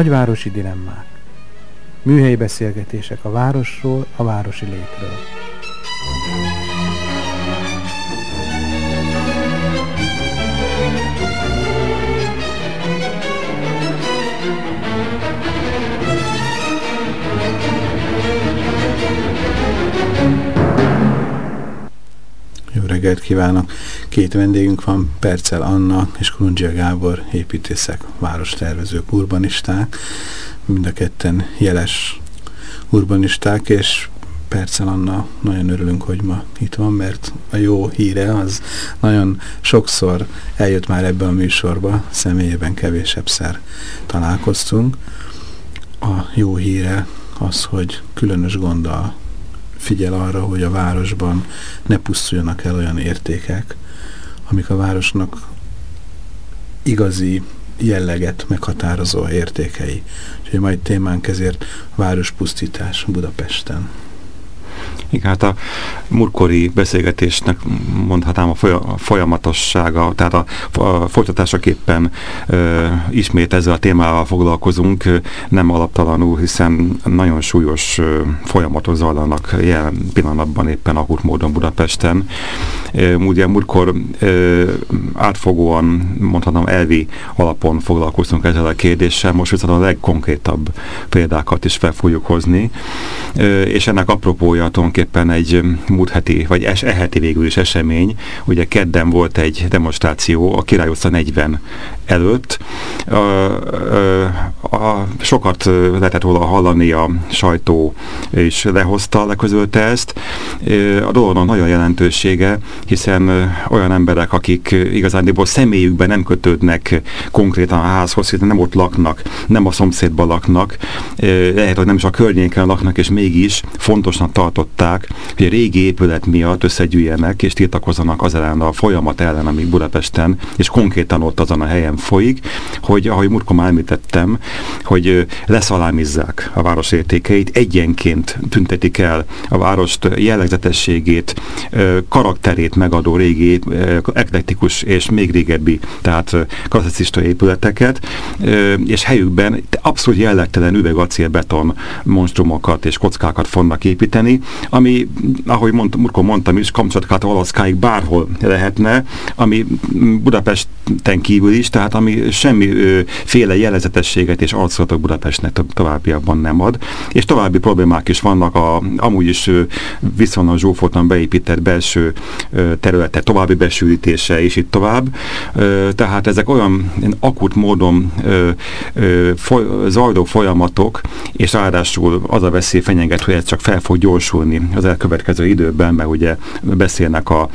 Nagyvárosi dilemmák. Műhelyi beszélgetések a városról, a városi létről. Jó reggelt kívánok! Két vendégünk van, Percel Anna és Krundzsia Gábor, építészek, várostervezők, urbanisták. Mind a ketten jeles urbanisták, és Percel Anna, nagyon örülünk, hogy ma itt van, mert a jó híre az nagyon sokszor eljött már ebbe a műsorba, személyében kevésebbszer találkoztunk. A jó híre az, hogy különös gonddal figyel arra, hogy a városban ne pusztuljanak el olyan értékek, amik a városnak igazi jelleget meghatározó értékei. Úgyhogy majd témánk ezért várospusztítás Budapesten. Igen, hát a murkori beszélgetésnek mondhatnám a folyamatossága, tehát a, a folytatásaképpen ö, ismét ezzel a témával foglalkozunk, nem alaptalanul, hiszen nagyon súlyos ö, folyamatok zajlanak jelen pillanatban éppen akut módon Budapesten. Ö, ugye múltkor ö, átfogóan, mondhatom elvi alapon foglalkoztunk ezzel a kérdéssel, most viszont a legkonkrétabb példákat is fel fogjuk hozni, ö, és ennek apropója tulajdonképpen egy múlt heti, vagy es, eheti végül is esemény. Ugye kedden volt egy demonstráció a Király 40 előtt. A, a, sokat lehetett volna hallani a sajtó, és lehozta, leközölte ezt. A dolognak nagyon jelentősége, hiszen olyan emberek, akik igazándiból személyükben nem kötődnek konkrétan a házhoz, hiszen nem ott laknak, nem a szomszédban laknak, lehet, hogy nem is a környéken laknak, és mégis fontosnak tartották, hogy a régi épület miatt összegyűjjenek, és tiltakozzanak az ellen a folyamat ellen, ami Budapesten, és konkrétan ott azon a helyen folyik, hogy ahogy Murko már említettem, hogy leszalámizzák a város értékeit, egyenként tüntetik el a várost jellegzetességét, karakterét megadó régi, eklektikus és még régebbi, tehát klasszicista épületeket, és helyükben abszolút jellegtelen üvegacélbeton monstrumokat és kockákat fognak építeni, ami, ahogy mond, Murko mondtam is, Kamcsatkát Alaszkáig bárhol lehetne, ami Budapesten kívül is, tehát ami féle jelezetességet és arcolatot Budapestnek to továbbiakban nem ad. És további problémák is vannak, a, amúgy is viszonylag zsúfoltan beépített belső területe, további besűrítése és itt tovább. Tehát ezek olyan akut módon foly, zajló folyamatok, és ráadásul az a veszély fenyeget, hogy ez csak fel fog gyorsulni az elkövetkező időben, mert ugye beszélnek a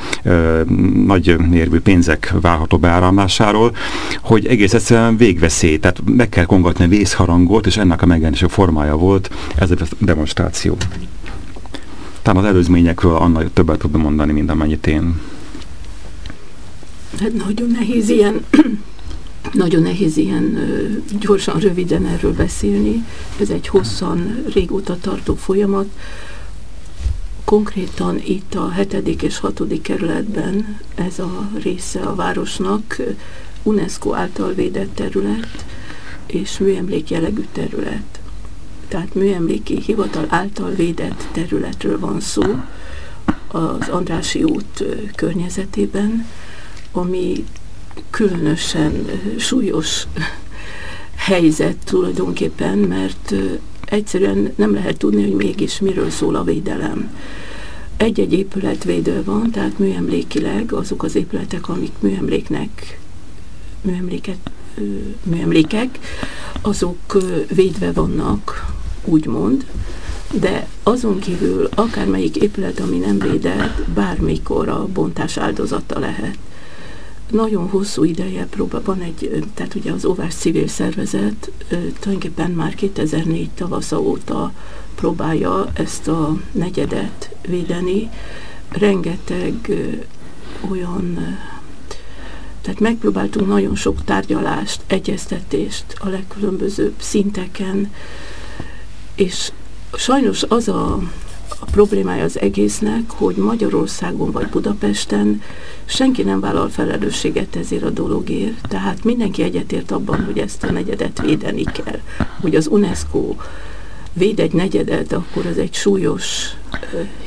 nagy mérvű pénzek várható beáramlásáról, hogy egész egyszerűen végveszély, tehát meg kell kongatni vészharangot, és ennek a megjelenése formája volt ez a demonstráció. Talán az előzményekről annál többet tudom mondani, mint amennyit én. Hát nagyon nehéz ilyen nagyon nehéz ilyen gyorsan, röviden erről beszélni. Ez egy hosszan, régóta tartó folyamat. Konkrétan itt a hetedik és hatodik kerületben ez a része a városnak UNESCO által védett terület és műemlék jellegű terület. Tehát műemléki hivatal által védett területről van szó az Andrási út környezetében, ami különösen súlyos helyzet tulajdonképpen, mert egyszerűen nem lehet tudni, hogy mégis miről szól a védelem. Egy-egy épület védő van, tehát műemlékileg azok az épületek, amik műemléknek műemléket, műemlékek, azok védve vannak, úgymond, de azon kívül akármelyik épület, ami nem védett, bármikor a bontás áldozata lehet. Nagyon hosszú ideje próba van egy, tehát ugye az Óvás Civil Szervezet tulajdonképpen már 2004 tavasza óta próbálja ezt a negyedet védeni. Rengeteg olyan tehát megpróbáltunk nagyon sok tárgyalást, egyeztetést a legkülönbözőbb szinteken, és sajnos az a, a problémája az egésznek, hogy Magyarországon vagy Budapesten senki nem vállal felelősséget ezért a dologért, tehát mindenki egyetért abban, hogy ezt a negyedet védeni kell, hogy az UNESCO véd egy negyedet, akkor az egy súlyos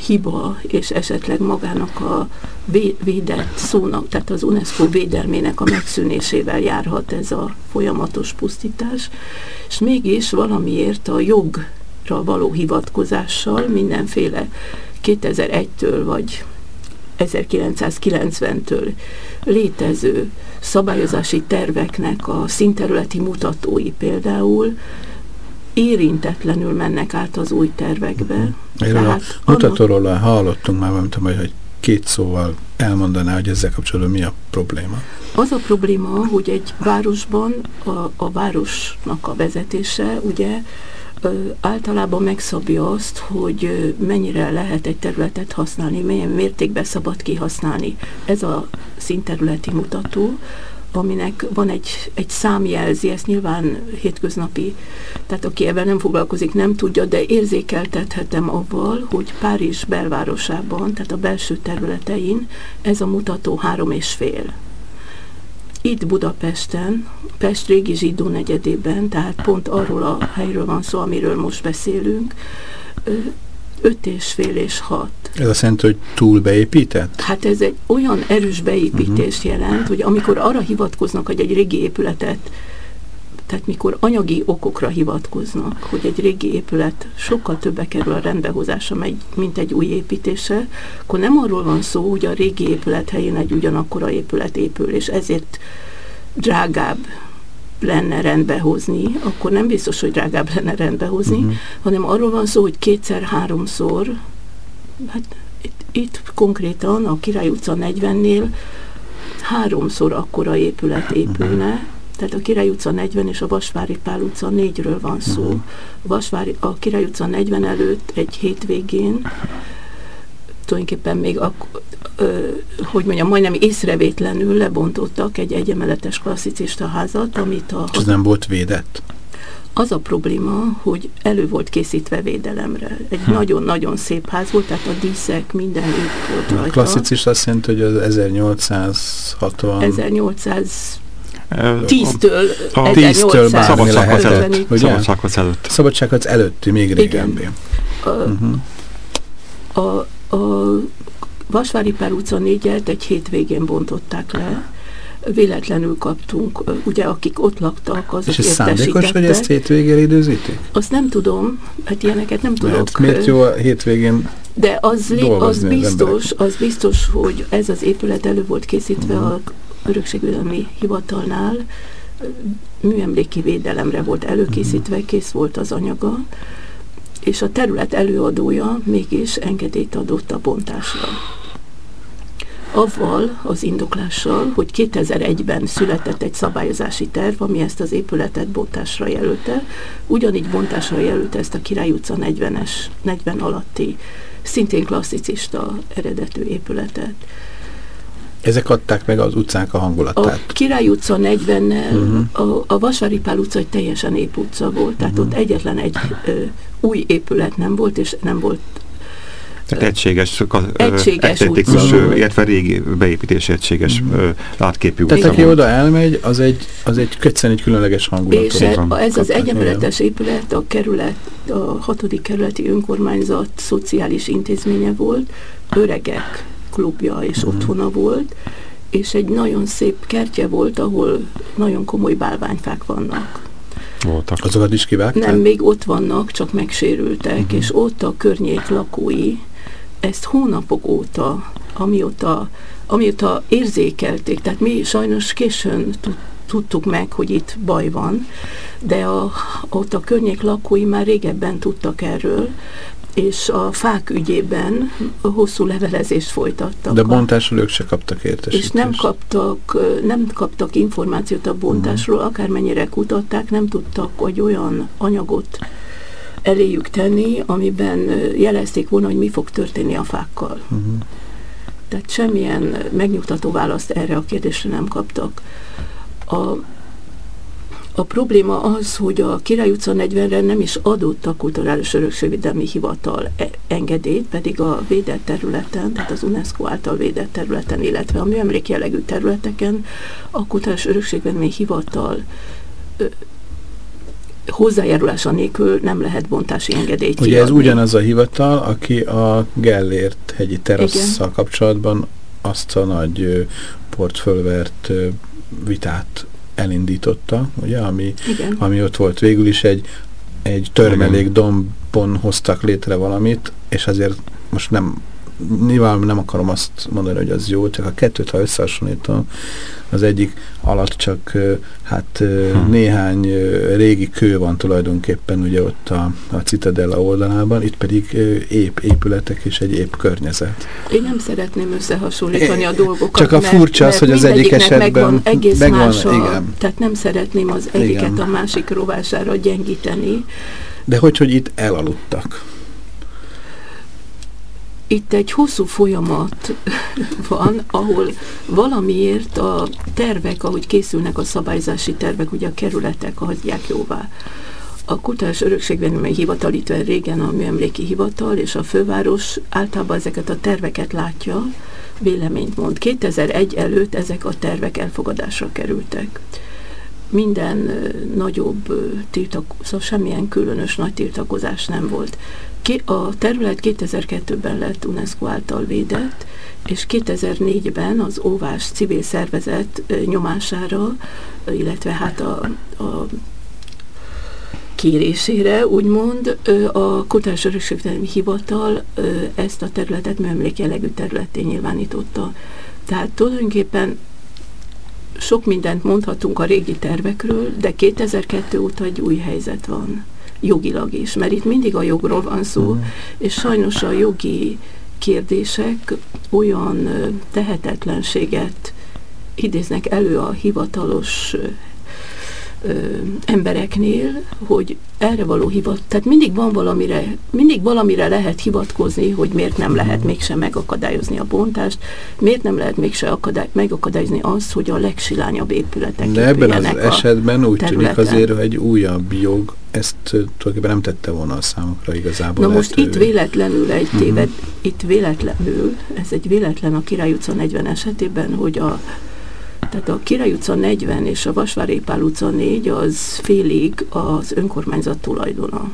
hiba, és esetleg magának a védett szónak, tehát az UNESCO védelmének a megszűnésével járhat ez a folyamatos pusztítás, és mégis valamiért a jogra való hivatkozással mindenféle 2001-től vagy 1990-től létező szabályozási terveknek a színterületi mutatói például érintetlenül mennek át az új tervekbe. Uh-huh. Erről a mutatóról annak... hallottunk már, nem tudom, hogy két szóval elmondaná, hogy ezzel kapcsolatban mi a probléma? Az a probléma, hogy egy városban a, a városnak a vezetése ugye általában megszabja azt, hogy mennyire lehet egy területet használni, milyen mértékben szabad kihasználni. Ez a színterületi mutató, aminek van egy, egy számjelzi, ezt nyilván hétköznapi, tehát aki ebben nem foglalkozik, nem tudja, de érzékeltethetem avval, hogy Párizs belvárosában, tehát a belső területein ez a mutató három és fél. Itt Budapesten, Pest régi zsidó negyedében, tehát pont arról a helyről van szó, amiről most beszélünk, öt és fél és hat. Ez azt jelenti, hogy túl beépített? Hát ez egy olyan erős beépítést uh-huh. jelent, hogy amikor arra hivatkoznak, hogy egy régi épületet, tehát mikor anyagi okokra hivatkoznak, hogy egy régi épület sokkal többe kerül a rendbehozása, mint egy új építése, akkor nem arról van szó, hogy a régi épület helyén egy ugyanakkora épület épül, és ezért drágább lenne rendbehozni, akkor nem biztos, hogy drágább lenne rendbehozni, uh-huh. hanem arról van szó, hogy kétszer-háromszor, hát itt, itt konkrétan a Király utca 40-nél háromszor akkora épület épülne, uh-huh. tehát a Király utca 40 és a Vasvári Pál utca 4-ről van szó. Uh-huh. A, Vasvári, a Király utca 40 előtt egy hétvégén tulajdonképpen még a, ö, hogy mondjam, majdnem észrevétlenül lebontottak egy egyemeletes klasszicista házat, amit a... Ez nem volt védett? Az a probléma, hogy elő volt készítve védelemre. Egy hm. nagyon-nagyon hm. szép ház volt, tehát a díszek, minden így volt rajta. A klasszicist azt jelenti, hogy az 1860... 1800 10-től 1800 szabadsághoz előtt. Szabadsághoz előtt. Szabadsághoz előtti, még régebben. A, uh -huh. a, a Vasvári Pál utca négyet egy hétvégén bontották le, véletlenül kaptunk, ugye akik ott laktak, azok És ez szándékos, hogy ezt hétvégén időzítik? Azt nem tudom, hát ilyeneket nem tudok. Mert miért jó a hétvégén De az, az biztos, az biztos, hogy ez az épület elő volt készítve uh -huh. a örökségvédelmi hivatalnál, műemléki védelemre volt előkészítve, -huh. kész volt az anyaga, és a terület előadója mégis engedélyt adott a bontásra. Avval az indoklással, hogy 2001-ben született egy szabályozási terv, ami ezt az épületet bontásra jelölte, ugyanígy bontásra jelölte ezt a Király utca 40-es, 40 alatti, szintén klasszicista eredetű épületet. Ezek adták meg az utcák a hangulatát. A Király utca 40-nel, uh -huh. a, a Vasvári Pál utca egy teljesen ép utca volt, tehát uh -huh. ott egyetlen egy ö, új épület nem volt, és nem volt tehát egységes, egységes esztetikus, illetve régi beépítési egységes mm. látképű Tehát aki oda elmegy, az egy, az egy kötszen egy különleges hangulat. És ez, ez az egyenletes épület a kerület, a hatodik kerületi önkormányzat szociális intézménye volt, öregek klubja és mm. otthona volt, és egy nagyon szép kertje volt, ahol nagyon komoly bálványfák vannak. Voltak. Azokat is kivágták? Nem, még ott vannak, csak megsérültek, uh mhm. -huh. és ott a környék lakói ezt hónapok óta, amióta, amióta érzékelték, tehát mi sajnos későn tudtuk meg, hogy itt baj van, de a, ott a környék lakói már régebben tudtak erről, és a fák ügyében hosszú levelezést folytattak. De bontásról ők se kaptak értesítést. És nem kaptak, nem kaptak információt a bontásról, uh -huh. akármennyire kutatták, nem tudtak, hogy olyan anyagot eléjük tenni, amiben jelezték volna, hogy mi fog történni a fákkal. Uh-huh. Tehát semmilyen megnyugtató választ erre a kérdésre nem kaptak. A, a probléma az, hogy a Király utca 40-re nem is adott a Kulturális Örökségvédelmi Hivatal e, engedélyt, pedig a védett területen, tehát az UNESCO által védett területen, illetve a műemlék jellegű területeken a Kulturális Örökségvédelmi Hivatal hozzájárulása nélkül nem lehet bontási engedélyt Ugye kiadni. ez ugyanaz a hivatal, aki a Gellért hegyi terasszal kapcsolatban azt a nagy portfölvert vitát elindította, ugye, ami, ami ott volt. Végül is egy, egy törmelék dombon hoztak létre valamit, és azért most nem nyilván nem akarom azt mondani, hogy az jó, csak a kettőt, ha összehasonlítom, az egyik alatt csak hát hmm. néhány régi kő van tulajdonképpen ugye ott a, a Citadella oldalában, itt pedig ép épületek és egy ép környezet. Én nem szeretném összehasonlítani a dolgokat, Csak a furcsa mert, az, hogy az egyik esetben megvan egész megvan, más a, igen. tehát nem szeretném az egyiket igen. a másik rovására gyengíteni. De hogy, hogy itt elaludtak itt egy hosszú folyamat van, ahol valamiért a tervek, ahogy készülnek a szabályzási tervek, ugye a kerületek hagyják jóvá. A Kultúrás Örökségvédelmi Hivatal, itt régen a Műemléki Hivatal, és a főváros általában ezeket a terveket látja, véleményt mond. 2001 előtt ezek a tervek elfogadásra kerültek. Minden nagyobb tiltak, szóval semmilyen különös nagy tiltakozás nem volt. A terület 2002-ben lett UNESCO által védett, és 2004-ben az Óvás civil szervezet nyomására, illetve hát a, a kérésére, úgymond a Kultúrás Örökségvédelmi Hivatal ezt a területet műemlékjellegű területté nyilvánította. Tehát tulajdonképpen sok mindent mondhatunk a régi tervekről, de 2002 óta egy új helyzet van jogilag is, mert itt mindig a jogról van szó, uh-huh. és sajnos a jogi kérdések olyan tehetetlenséget idéznek elő a hivatalos ö, embereknél, hogy erre való hivat, tehát mindig van valamire, mindig valamire lehet hivatkozni, hogy miért nem lehet mégsem megakadályozni a bontást, miért nem lehet mégsem akadály, megakadályozni azt, hogy a legsilányabb épületek De ebben az esetben úgy területen. tűnik azért, hogy egy újabb jog ezt tulajdonképpen nem tette volna a számokra igazából. Na most itt véletlenül egy uh-huh. téved, itt véletlenül, ez egy véletlen a Király utca 40 esetében, hogy a tehát a Király utca 40 és a Vasvári Pál utca 4 az félig az önkormányzat tulajdona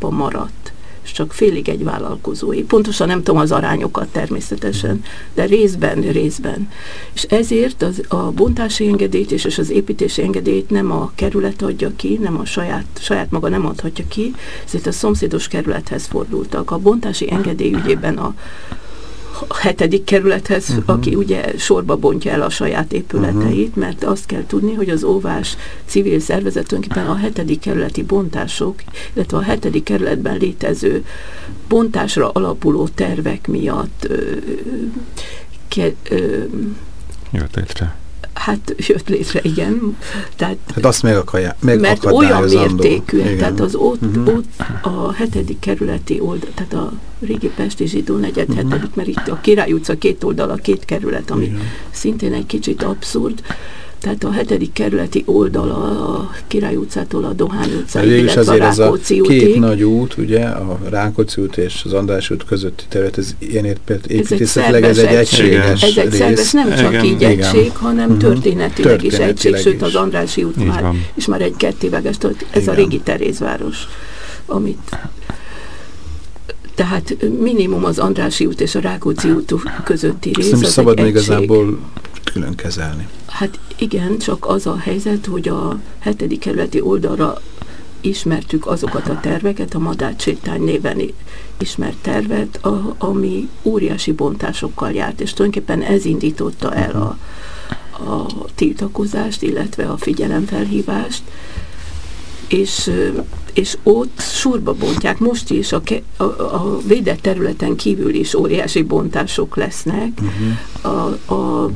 uh-huh. maradt és csak félig egy vállalkozói. Pontosan nem tudom az arányokat természetesen, de részben, részben. És ezért az, a bontási engedélyt és, és az építési engedélyt nem a kerület adja ki, nem a saját, saját maga nem adhatja ki, ezért a szomszédos kerülethez fordultak. A bontási engedély ügyében a a hetedik kerülethez, uh-huh. aki ugye sorba bontja el a saját épületeit, uh-huh. mert azt kell tudni, hogy az óvás civil szervezet tulajdonképpen a hetedik kerületi bontások, illetve a hetedik kerületben létező bontásra alapuló tervek miatt ö, ke, ö, jött létre. Hát jött létre, igen. Tehát, hát azt meg akarja, meg Mert olyan mértékű, tehát az ott, uh-huh. ott a hetedik kerületi oldal, tehát a régi Pesti zsidó negyed uh-huh. hetedik, mert itt a Király utca két oldala, két kerület, ami igen. szintén egy kicsit abszurd. Tehát a hetedik kerületi oldala a Király utcától a Dohány utcáig, illetve a Rákóczi útig. két nagy út, ugye, a Rákóczi út és az András út közötti terület, ez ilyen építészetileg ez egy egységes Ez egy szerves, nem csak igen, így igen. egység, hanem uh-huh. történetileg, történetileg is egység, is. sőt az Andrási út így már, van. és már egy kettévágás, ez igen. a régi Terézváros, amit tehát minimum az Andrási út és a Rákóczi út közötti rész. Ezt nem is szabad igazából külön kezelni. Hát igen, csak az a helyzet, hogy a hetedik kerületi oldalra ismertük azokat a terveket, a Madárcsétány néven ismert tervet, a, ami óriási bontásokkal járt, és tulajdonképpen ez indította el a, a tiltakozást, illetve a figyelemfelhívást, és, és ott sorba bontják. Most is a, a, a védett területen kívül is óriási bontások lesznek. Uh-huh. A, a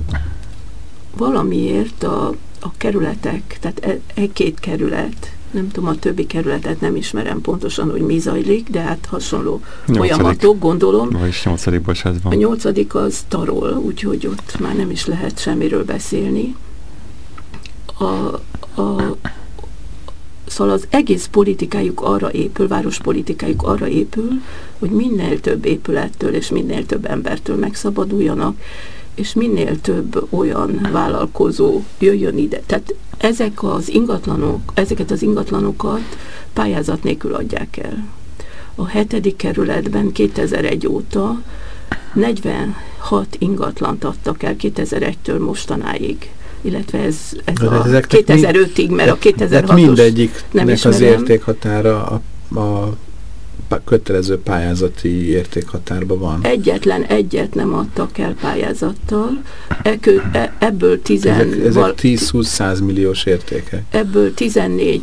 valamiért a, a kerületek, tehát e, e két kerület, nem tudom, a többi kerületet nem ismerem pontosan, hogy mi zajlik, de hát hasonló Nyolcadik. folyamatok, gondolom. Vagyis nyolcadik bocsátban. A nyolcadik az tarol, úgyhogy ott már nem is lehet semmiről beszélni. A, a, szóval az egész politikájuk arra épül, várospolitikájuk arra épül, hogy minél több épülettől és minél több embertől megszabaduljanak, és minél több olyan vállalkozó jöjjön ide. Tehát ezek az ingatlanok, ezeket az ingatlanokat pályázat nélkül adják el. A hetedik kerületben 2001 óta 46 ingatlant adtak el 2001-től mostanáig illetve ez, ez a ezeknek 2005-ig, mert a Tehát 2006-os mindegyiknek az ismerem. értékhatára a, a kötelező pályázati értékhatárban van. egyetlen egyet nem adtak el pályázattal, e, kö, e, ebből, tizen, Ezek, ezek val, 10-20-100 milliós értékek. ebből 14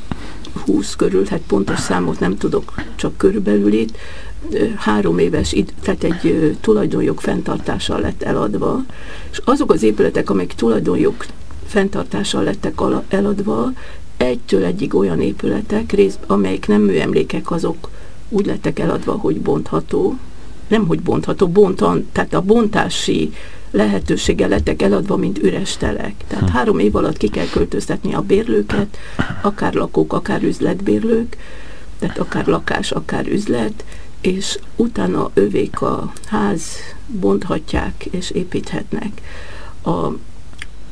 20 körül, hát pontos számot nem tudok, csak körülbelül itt, három éves, id- tehát egy tulajdonjog fenntartással lett eladva, és azok az épületek, amelyek tulajdonjog fenntartással lettek eladva, egytől egyig olyan épületek, rész, amelyek nem műemlékek, azok úgy lettek eladva, hogy bontható, nem hogy bontható, bontan, tehát a bontási lehetőséggel lettek eladva, mint üres telek. Tehát három év alatt ki kell költöztetni a bérlőket, akár lakók, akár üzletbérlők, tehát akár lakás, akár üzlet, és utána övék a ház, bonthatják és építhetnek. A,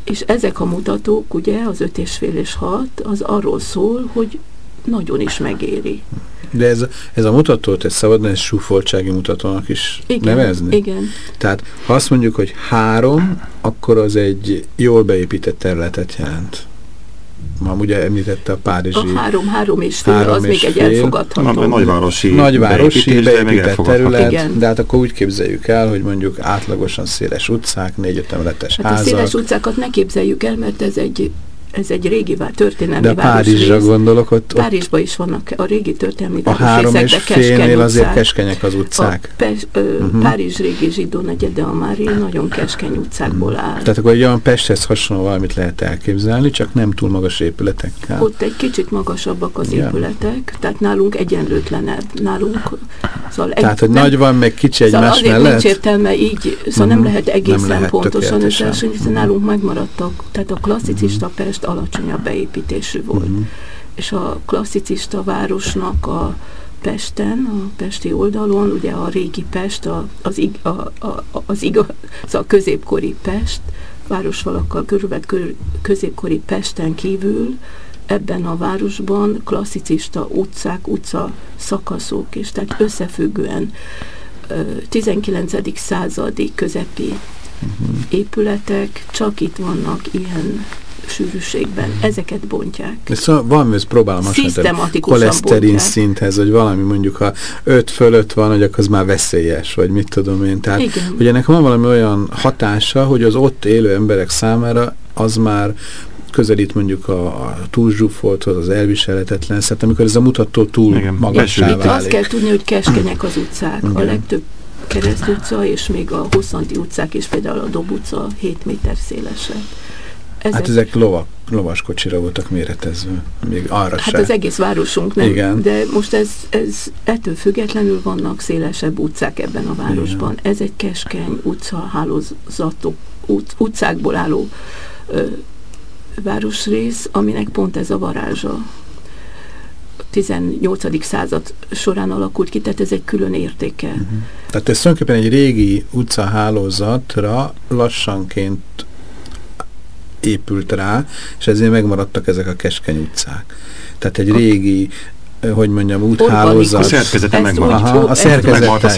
és ezek a mutatók, ugye, az öt és fél és hat, az arról szól, hogy nagyon is megéri. De ez, ez a mutatót, ez szabadna ezt súfoltsági mutatónak is Igen, nevezni? igen. Tehát ha azt mondjuk, hogy három, akkor az egy jól beépített területet jelent. Ma ugye említette a Párizsi A három, három és fél, Három az és még egy elfogadható. A nagyvárosi, nagyvárosi beépített elfogadható. terület, Igen. de hát akkor úgy képzeljük el, hogy mondjuk átlagosan széles utcák, négy-öt emeletes Hát a házak, széles utcákat ne képzeljük el, mert ez egy, ez egy régi történelmi de Párizsra városrész. gondolok, ott, ott Párizsban is vannak a régi történelmi a három és félnél azért utcák. keskenyek az utcák. A Pes, ö, Mhm. Párizs régi zsidó negyede a Mári nagyon keskeny utcákból áll. Tehát akkor egy olyan Pesthez hasonló valamit lehet elképzelni, csak nem túl magas épületekkel. Ott egy kicsit magasabbak az Igen. épületek, tehát nálunk egyenlőtlenebb. Nálunk, szóval egy, Tehát, hogy nem- nagy van, meg kicsi Szóval egymás mellett. nincs értelme így, szóval nem Mhm. lehet Nem egészen lehet pontosan összehasonlítani, Mhm. nálunk megmaradtak, tehát a klasszicista Pest alacsonyabb beépítésű volt. Mhm. És a klasszicista városnak a Pesten, a pesti oldalon, ugye a régi Pest, a, az, ig, a, a, az igaz, szóval a középkori Pest, városfalakkal körülvett kör, középkori Pesten kívül ebben a városban klasszicista utcák, utca szakaszok, és tehát összefüggően ö, 19. századi közepi Mhm. épületek csak itt vannak ilyen sűrűségben. Ezeket bontják. De szóval valami, ezt próbálom. Szisztematikusan Koleszterin bontják. szinthez, vagy valami mondjuk, ha 5 fölött van, hogy akkor az már veszélyes, vagy mit tudom én. Tehát, Igen. hogy ennek van valami olyan hatása, hogy az ott élő emberek számára az már közelít mondjuk a, a túlzsúfolthoz, az elviselhetetlen, szóval amikor ez a mutató túl Igen, magassá. Itt azt válik. kell tudni, hogy keskenyek az utcák. A Igen. legtöbb Kereszt utca és még a Hosszanti utcák és például a Dob utca 7 méter szélesek. Ezek, Hát ezek lova, lovaskocsira voltak méretezve, még arra hát se. az egész városunk nem, Igen. de most ez, ez ettől függetlenül vannak szélesebb utcák ebben a városban. Ez egy keskeny utca hálózatok, ut, utcákból álló ö, városrész, aminek pont ez a varázsa. A 18. század során alakult ki, tehát ez egy külön értéke. Mhm. Tehát ez tulajdonképpen egy régi utcahálózatra lassanként épült rá, és ezért megmaradtak ezek a keskeny utcák. Tehát egy régi, eh, hogy mondjam, A úthálózat. szerkezete Ezt megvan. Aha, a szerkezete, megmaradt a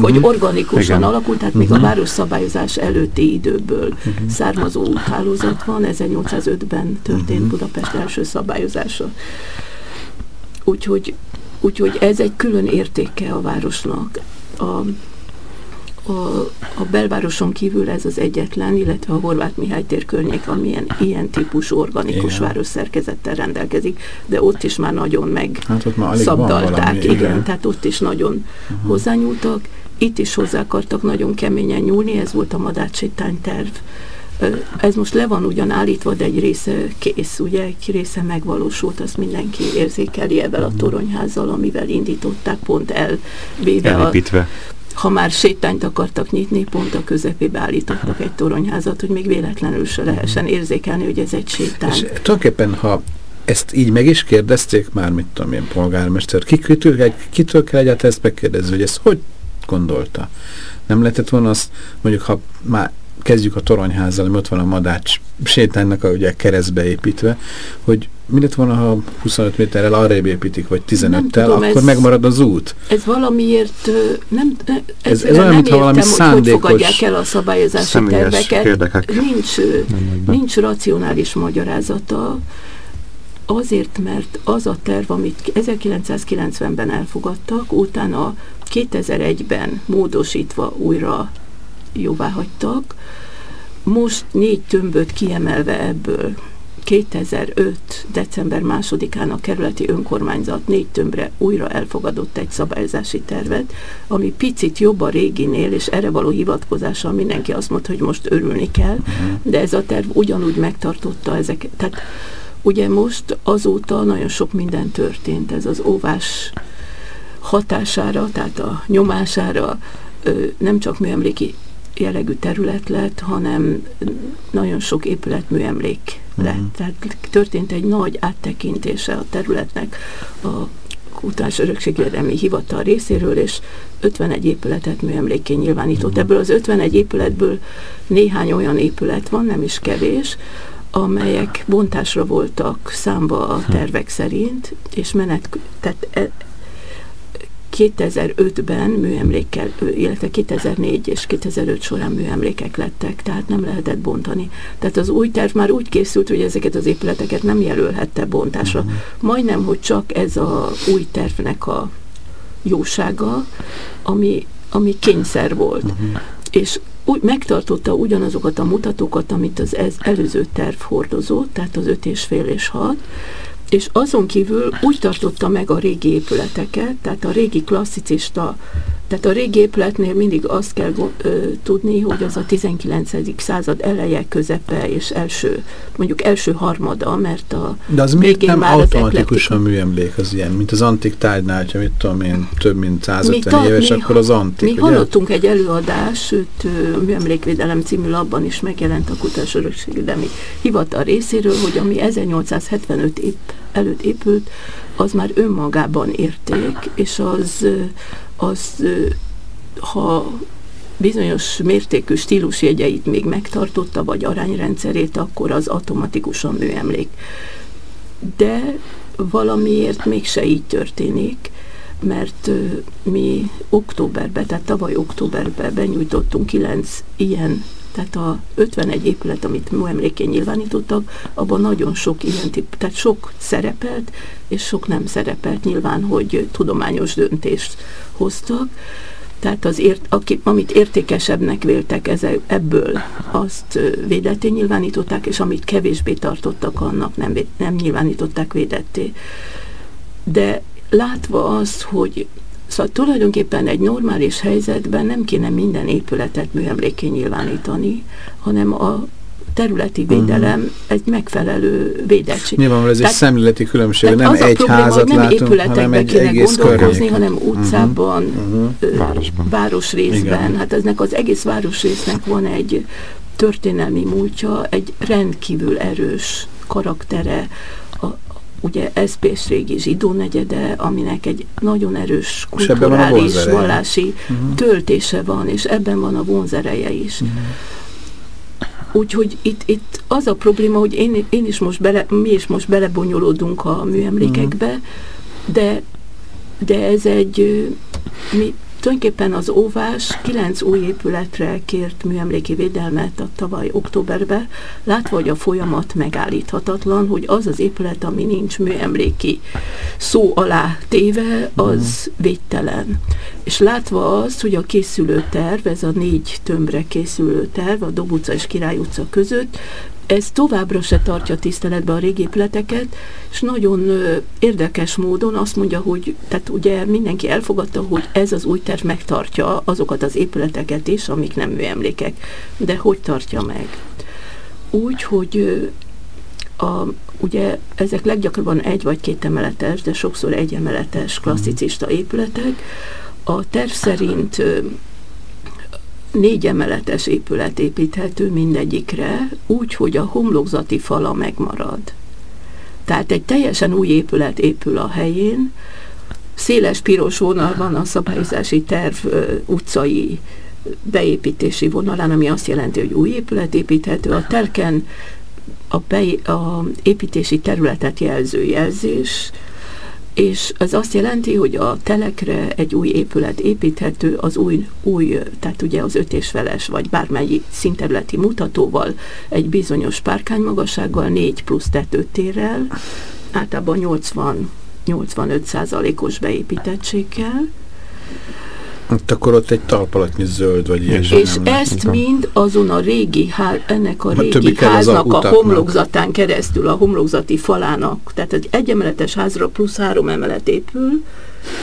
hogy Mhm. organikusan Igen. alakult, tehát még a Mhm. városszabályozás előtti időből származó úthálózat van, 1805-ben történt Mhm. Budapest első szabályozása. Úgyhogy, úgyhogy ez egy külön értéke a városnak. A, a, a belvároson kívül ez az egyetlen, illetve a Horváth Mihály tér környék, amilyen ilyen típusú organikus Igen. város szerkezettel rendelkezik, de ott is már nagyon meg Hát ott már szabdalták, valami. igen, igen, tehát ott is nagyon uh-huh. hozzányúltak, itt is hozzá akartak nagyon keményen nyúlni, ez volt a Madácsétány terv Ez most le van ugyan állítva, de egy része kész, ugye egy része megvalósult, azt mindenki érzékeli ebben a toronyházzal, amivel indították, pont elvéve Elépítve. A, ha már sétányt akartak nyitni, pont a közepébe állítottak egy toronyházat, hogy még véletlenül se lehessen érzékelni, hogy ez egy sétány. És tulajdonképpen, ha ezt így meg is kérdezték már, mit tudom én, polgármester, kitől, kitől kell egyáltalán ezt megkérdezni, hogy ezt hogy gondolta? Nem lehetett volna azt, mondjuk, ha már kezdjük a toronyházzal, ami ott van a madács sétánynak a ugye keresztbe építve, hogy mi lett volna, ha 25 méterrel arrébb építik, vagy 15-tel, akkor ez, megmarad az út. Ez valamiért nem, ez, ez, ez olyan, mintha valami hogy szándékos... Hogy fogadják el a szabályozási terveket. Érdekek. Nincs, nincs racionális magyarázata. Azért, mert az a terv, amit 1990-ben elfogadtak, utána 2001-ben módosítva újra jóvá hagytak. Most négy tömböt kiemelve ebből 2005. december másodikán a kerületi önkormányzat négy tömbre újra elfogadott egy szabályozási tervet, ami picit jobb a réginél, és erre való hivatkozással mindenki azt mondta, hogy most örülni kell, mhm. de ez a terv ugyanúgy megtartotta ezeket. Tehát ugye most azóta nagyon sok minden történt, ez az óvás hatására, tehát a nyomására nem csak műemléki jellegű terület lett, hanem nagyon sok épületműemlék lett. Uh-huh. Tehát történt egy nagy áttekintése a területnek a Kultúrás Örökségvédelmi Hivatal részéről, és 51 épületet műemlékké nyilvánított. Uh-huh. Ebből az 51 épületből néhány olyan épület van, nem is kevés, amelyek bontásra voltak számba a tervek szerint, és menet, tehát e, 2005-ben műemlékkel, illetve 2004 és 2005 során műemlékek lettek, tehát nem lehetett bontani. Tehát az új terv már úgy készült, hogy ezeket az épületeket nem jelölhette bontásra. Uh-huh. Majdnem, hogy csak ez a új tervnek a jósága, ami, ami kényszer volt. Uh-huh. És úgy megtartotta ugyanazokat a mutatókat, amit az ez, előző terv hordozott, tehát az 5 és fél és 6, és azon kívül úgy tartotta meg a régi épületeket, tehát a régi klasszicista, tehát a régi épületnél mindig azt kell ö, tudni, hogy az a 19. század eleje, közepe és első, mondjuk első harmada, mert a De az miért nem automatikusan műemlék az ilyen, mint az antik tárgynál, hogyha mit tudom én, több mint 150 mi éves, mi, akkor az antik, Mi ugye? hallottunk egy előadás, sőt, Műemlékvédelem című labban is megjelent a Kutásörökségvédelmi Hivatal részéről, hogy ami 1875 épp előtt épült, az már önmagában érték, és az, az ha bizonyos mértékű stílusjegyeit még megtartotta, vagy arányrendszerét, akkor az automatikusan műemlék. De valamiért mégse így történik, mert mi októberben, tehát tavaly októberben benyújtottunk kilenc ilyen tehát a 51 épület, amit műemlékén nyilvánítottak, abban nagyon sok ilyen tip, tehát sok szerepelt, és sok nem szerepelt nyilván, hogy tudományos döntést hoztak. Tehát az ért, aki, amit értékesebbnek véltek ez, ebből, azt védetté nyilvánították, és amit kevésbé tartottak, annak nem, nem nyilvánították védetté. De látva azt, hogy Szóval tulajdonképpen egy normális helyzetben nem kéne minden épületet műemléké nyilvánítani, hanem a területi mhm. védelem uh-huh. egy megfelelő védettség. Nyilvánvalóan ez tehát, egy szemléleti különbség, nem egy probléma, házat nem látunk, hanem egy kéne egész gondolkozni, hanem mhm. utcában, uh-huh. Ö, Városban. városrészben. Igen. Hát eznek az egész városrésznek van egy történelmi múltja, egy rendkívül erős karaktere, ugye Eszpés régi zsidó negyede, aminek egy nagyon erős kulturális, vallási uh-huh. töltése van, és ebben van a vonzereje is. Uh-huh. Úgyhogy itt, itt az a probléma, hogy én, én is most bele, mi is most belebonyolódunk a műemlékekbe, uh-huh. de, de ez egy, mi, Tulajdonképpen az óvás kilenc új épületre kért műemléki védelmet a tavaly októberben, látva, hogy a folyamat megállíthatatlan, hogy az az épület, ami nincs műemléki szó alá téve, az védtelen. És látva azt, hogy a készülő terv, ez a négy tömbre készülő terv a Dob utca és Király utca között ez továbbra se tartja tiszteletbe a régi épületeket, és nagyon érdekes módon azt mondja, hogy tehát ugye mindenki elfogadta, hogy ez az új terv megtartja azokat az épületeket is, amik nem műemlékek. De hogy tartja meg? úgy, hogy a, ugye ezek leggyakrabban egy vagy két emeletes, de sokszor egy emeletes klasszicista épületek. A terv szerint négy emeletes épület építhető mindegyikre, úgy, hogy a homlokzati fala megmarad. Tehát egy teljesen új épület épül a helyén, széles piros vonal van a szabályozási terv utcai beépítési vonalán, ami azt jelenti, hogy új épület építhető. A telken a, be, a építési területet jelző jelzés, és ez azt jelenti, hogy a telekre egy új épület építhető az új, új tehát ugye az öt és feles, vagy bármely színterületi mutatóval, egy bizonyos párkánymagassággal, 4 plusz tetőtérrel, általában 80 85 százalékos beépítettséggel, Hát akkor ott egy talpalatnyi zöld, vagy ilyesmi. És nem ezt nem. mind azon a régi ház, ennek a régi háznak a, a homlokzatán keresztül, a homlokzati falának, tehát egy egyemeletes házra plusz három emelet épül,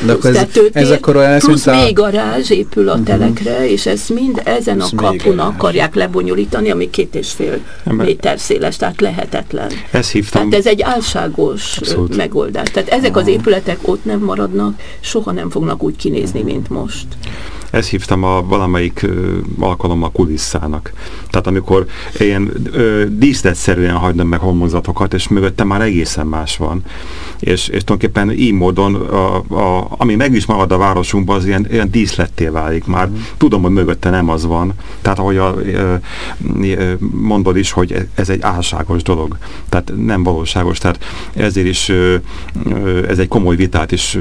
de akkor ez, ez akkor olyan lesz, plusz még a... garázs épül a uh-huh. telekre, és ezt mind ezen a kapun akarják lebonyolítani, ami két és fél Ember. méter széles, tehát lehetetlen. Ezt hívtam. Tehát ez egy álságos Abszolút. megoldás. Tehát ezek az épületek ott nem maradnak, soha nem fognak úgy kinézni, mint most. Ezt hívtam a valamelyik ö, alkalommal kulisszának. Tehát amikor ilyen díszletszerűen hagynak meg homlokzatokat, és mögötte már egészen más van. És, és tulajdonképpen így módon, a, a, ami meg is marad a városunkban, az ilyen, ilyen díszletté válik már. Mm. Tudom, hogy mögötte nem az van. Tehát ahogy a, ö, ö, mondod is, hogy ez egy álságos dolog. Tehát nem valóságos. Tehát ezért is ö, ö, ez egy komoly vitát is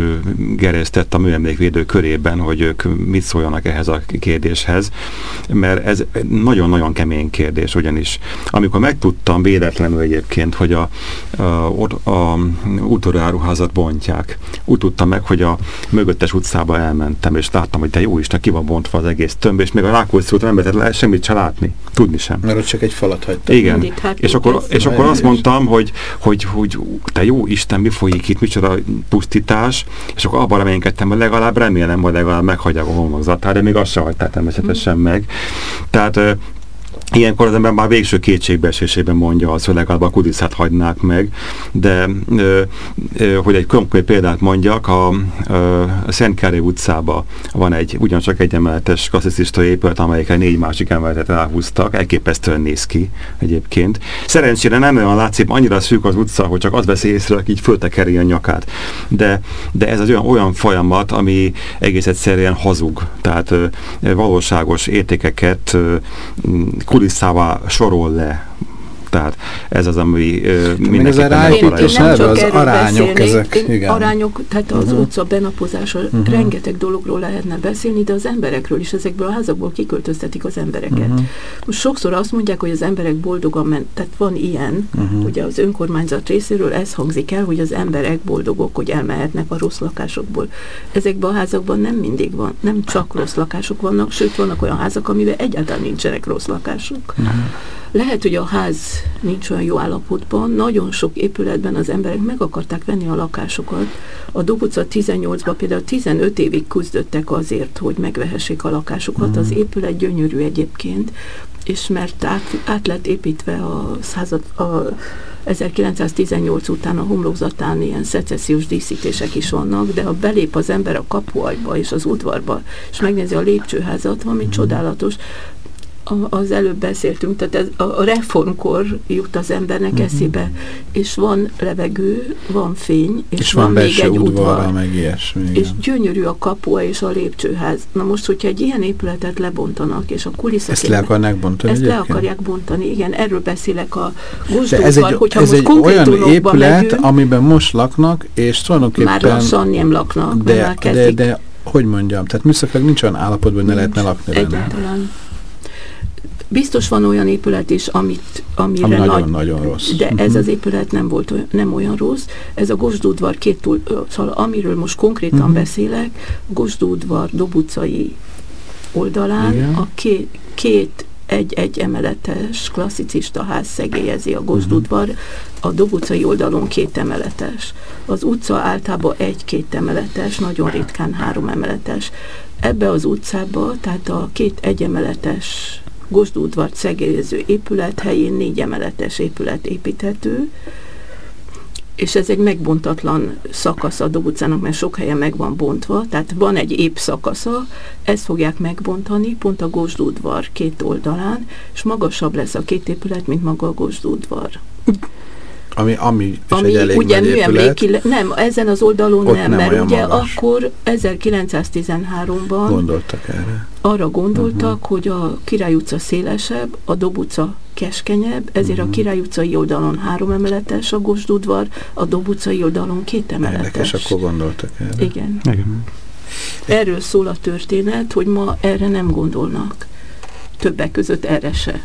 gerjesztett a műemlékvédő körében, hogy ők mit szól szóljanak ehhez a kérdéshez, mert ez nagyon-nagyon kemény kérdés, ugyanis amikor megtudtam véletlenül egyébként, hogy a, a, a, a útoráruházat bontják, úgy tudtam meg, hogy a mögöttes utcába elmentem, és láttam, hogy te jó Isten, ki van bontva az egész tömb, és még a Rákóczi úton nem lehetett le semmit se látni, tudni sem. Mert ott csak egy falat hagytam. Igen, hát és akkor, és akkor azt mondtam, hogy, hogy, hogy te jó Isten, mi folyik itt, micsoda pusztítás, és akkor abban reménykedtem, hogy legalább remélem, hogy legalább meghagyják a homlokzat hozatál, de még azt se hagyták természetesen meg. Tehát Ilyenkor az ember már végső kétségbeesésében mondja azt, hogy legalább a kudiszát hagynák meg, de ö, ö, hogy egy konkrét példát mondjak, a, a Szent Károly utcában van egy ugyancsak egy emeletes klasszicista épület, amelyekre négy másik emeletet ráhúztak, elképesztően néz ki egyébként. Szerencsére nem olyan látszik, annyira szűk az utca, hogy csak az veszi észre, aki így föltekeri a nyakát. De, de ez az olyan, olyan folyamat, ami egész egyszerűen hazug, tehát ö, valóságos értékeket ö, kulisszával sorol le tehát ez az, ami uh, mindenképpen És nem csak az arányok ezek. Igen. Arányok, tehát az uh-huh. utca benapozása, uh-huh. rengeteg dologról lehetne beszélni, de az emberekről is, ezekből a házakból kiköltöztetik az embereket. Uh-huh. Most sokszor azt mondják, hogy az emberek boldogan ment, tehát van ilyen, uh-huh. ugye az önkormányzat részéről ez hangzik el, hogy az emberek boldogok, hogy elmehetnek a rossz lakásokból. Ezekben a házakban nem mindig van, nem csak rossz lakások vannak, sőt vannak olyan házak, amiben egyáltalán nincsenek rossz lakások. Uh-huh. Lehet, hogy a ház nincs olyan jó állapotban, nagyon sok épületben az emberek meg akarták venni a lakásokat. A Dobuca 18-ban például 15 évig küzdöttek azért, hogy megvehessék a lakásokat. Az mm. épület gyönyörű egyébként, és mert át, át lett építve a század, a 1918 után a homlokzatán ilyen szecessziós díszítések is vannak, de ha belép az ember a kapuajba és az udvarba, és megnézi a lépcsőházat, valami mm. csodálatos, az előbb beszéltünk, tehát ez a reformkor jut az embernek uh-huh. eszébe, és van levegő, van fény, és, és van, van még egy udvar, meg ilyesmi, és gyönyörű a kapua és a lépcsőház. Na most, hogyha egy ilyen épületet lebontanak, és a kulisszak... Ezt le akarják bontani? Ezt egyébként? le akarják bontani, igen, erről beszélek a gosdóval, ez egy, hogyha ez most egy olyan épület, megyünk, amiben most laknak, és tulajdonképpen... Már lassan nem laknak, de, de, de, hogy mondjam, tehát műszakilag nincs olyan állapotban, hogy ne lehetne lakni benne. Egyáltalán. Biztos van olyan épület is, amit, amire Ami nagyon, nagy, nagyon rossz. De uh-huh. ez mhm. az épület nem volt olyan, nem olyan rossz. Ez a Gosdúdvar két túl, szóval amiről most konkrétan uh-huh. beszélek, Gosdúdvar Dobucai oldalán Igen. a két, két egy-egy emeletes klasszicista ház szegélyezi a Gosdúdvar, uh-huh. a Dobucai oldalon két emeletes. Az utca általában egy-két emeletes, nagyon ritkán három emeletes. Ebbe az utcába, tehát a két egyemeletes Gosdúdvart szegélyező épület helyén négy emeletes épület építhető, és ez egy megbontatlan szakasz a Dob utcának, mert sok helyen meg van bontva, tehát van egy épp szakasza, ezt fogják megbontani, pont a Gosdúdvar két oldalán, és magasabb lesz a két épület, mint maga a Gosdúdvar. Ami, ami, ami egy ugye műemléki, nem, ezen az oldalon nem, nem, mert ugye magas. akkor 1913-ban gondoltak erre. arra gondoltak, uh-huh. hogy a Király utca szélesebb, a Dob utca keskenyebb, ezért uh-huh. a mhm. Király utcai oldalon három emeletes a Gosdudvar, a Dob utcai oldalon két emeletes. Érdekes, akkor gondoltak erre. Igen. Igen. Erről szól a történet, hogy ma erre nem gondolnak. Többek között erre se.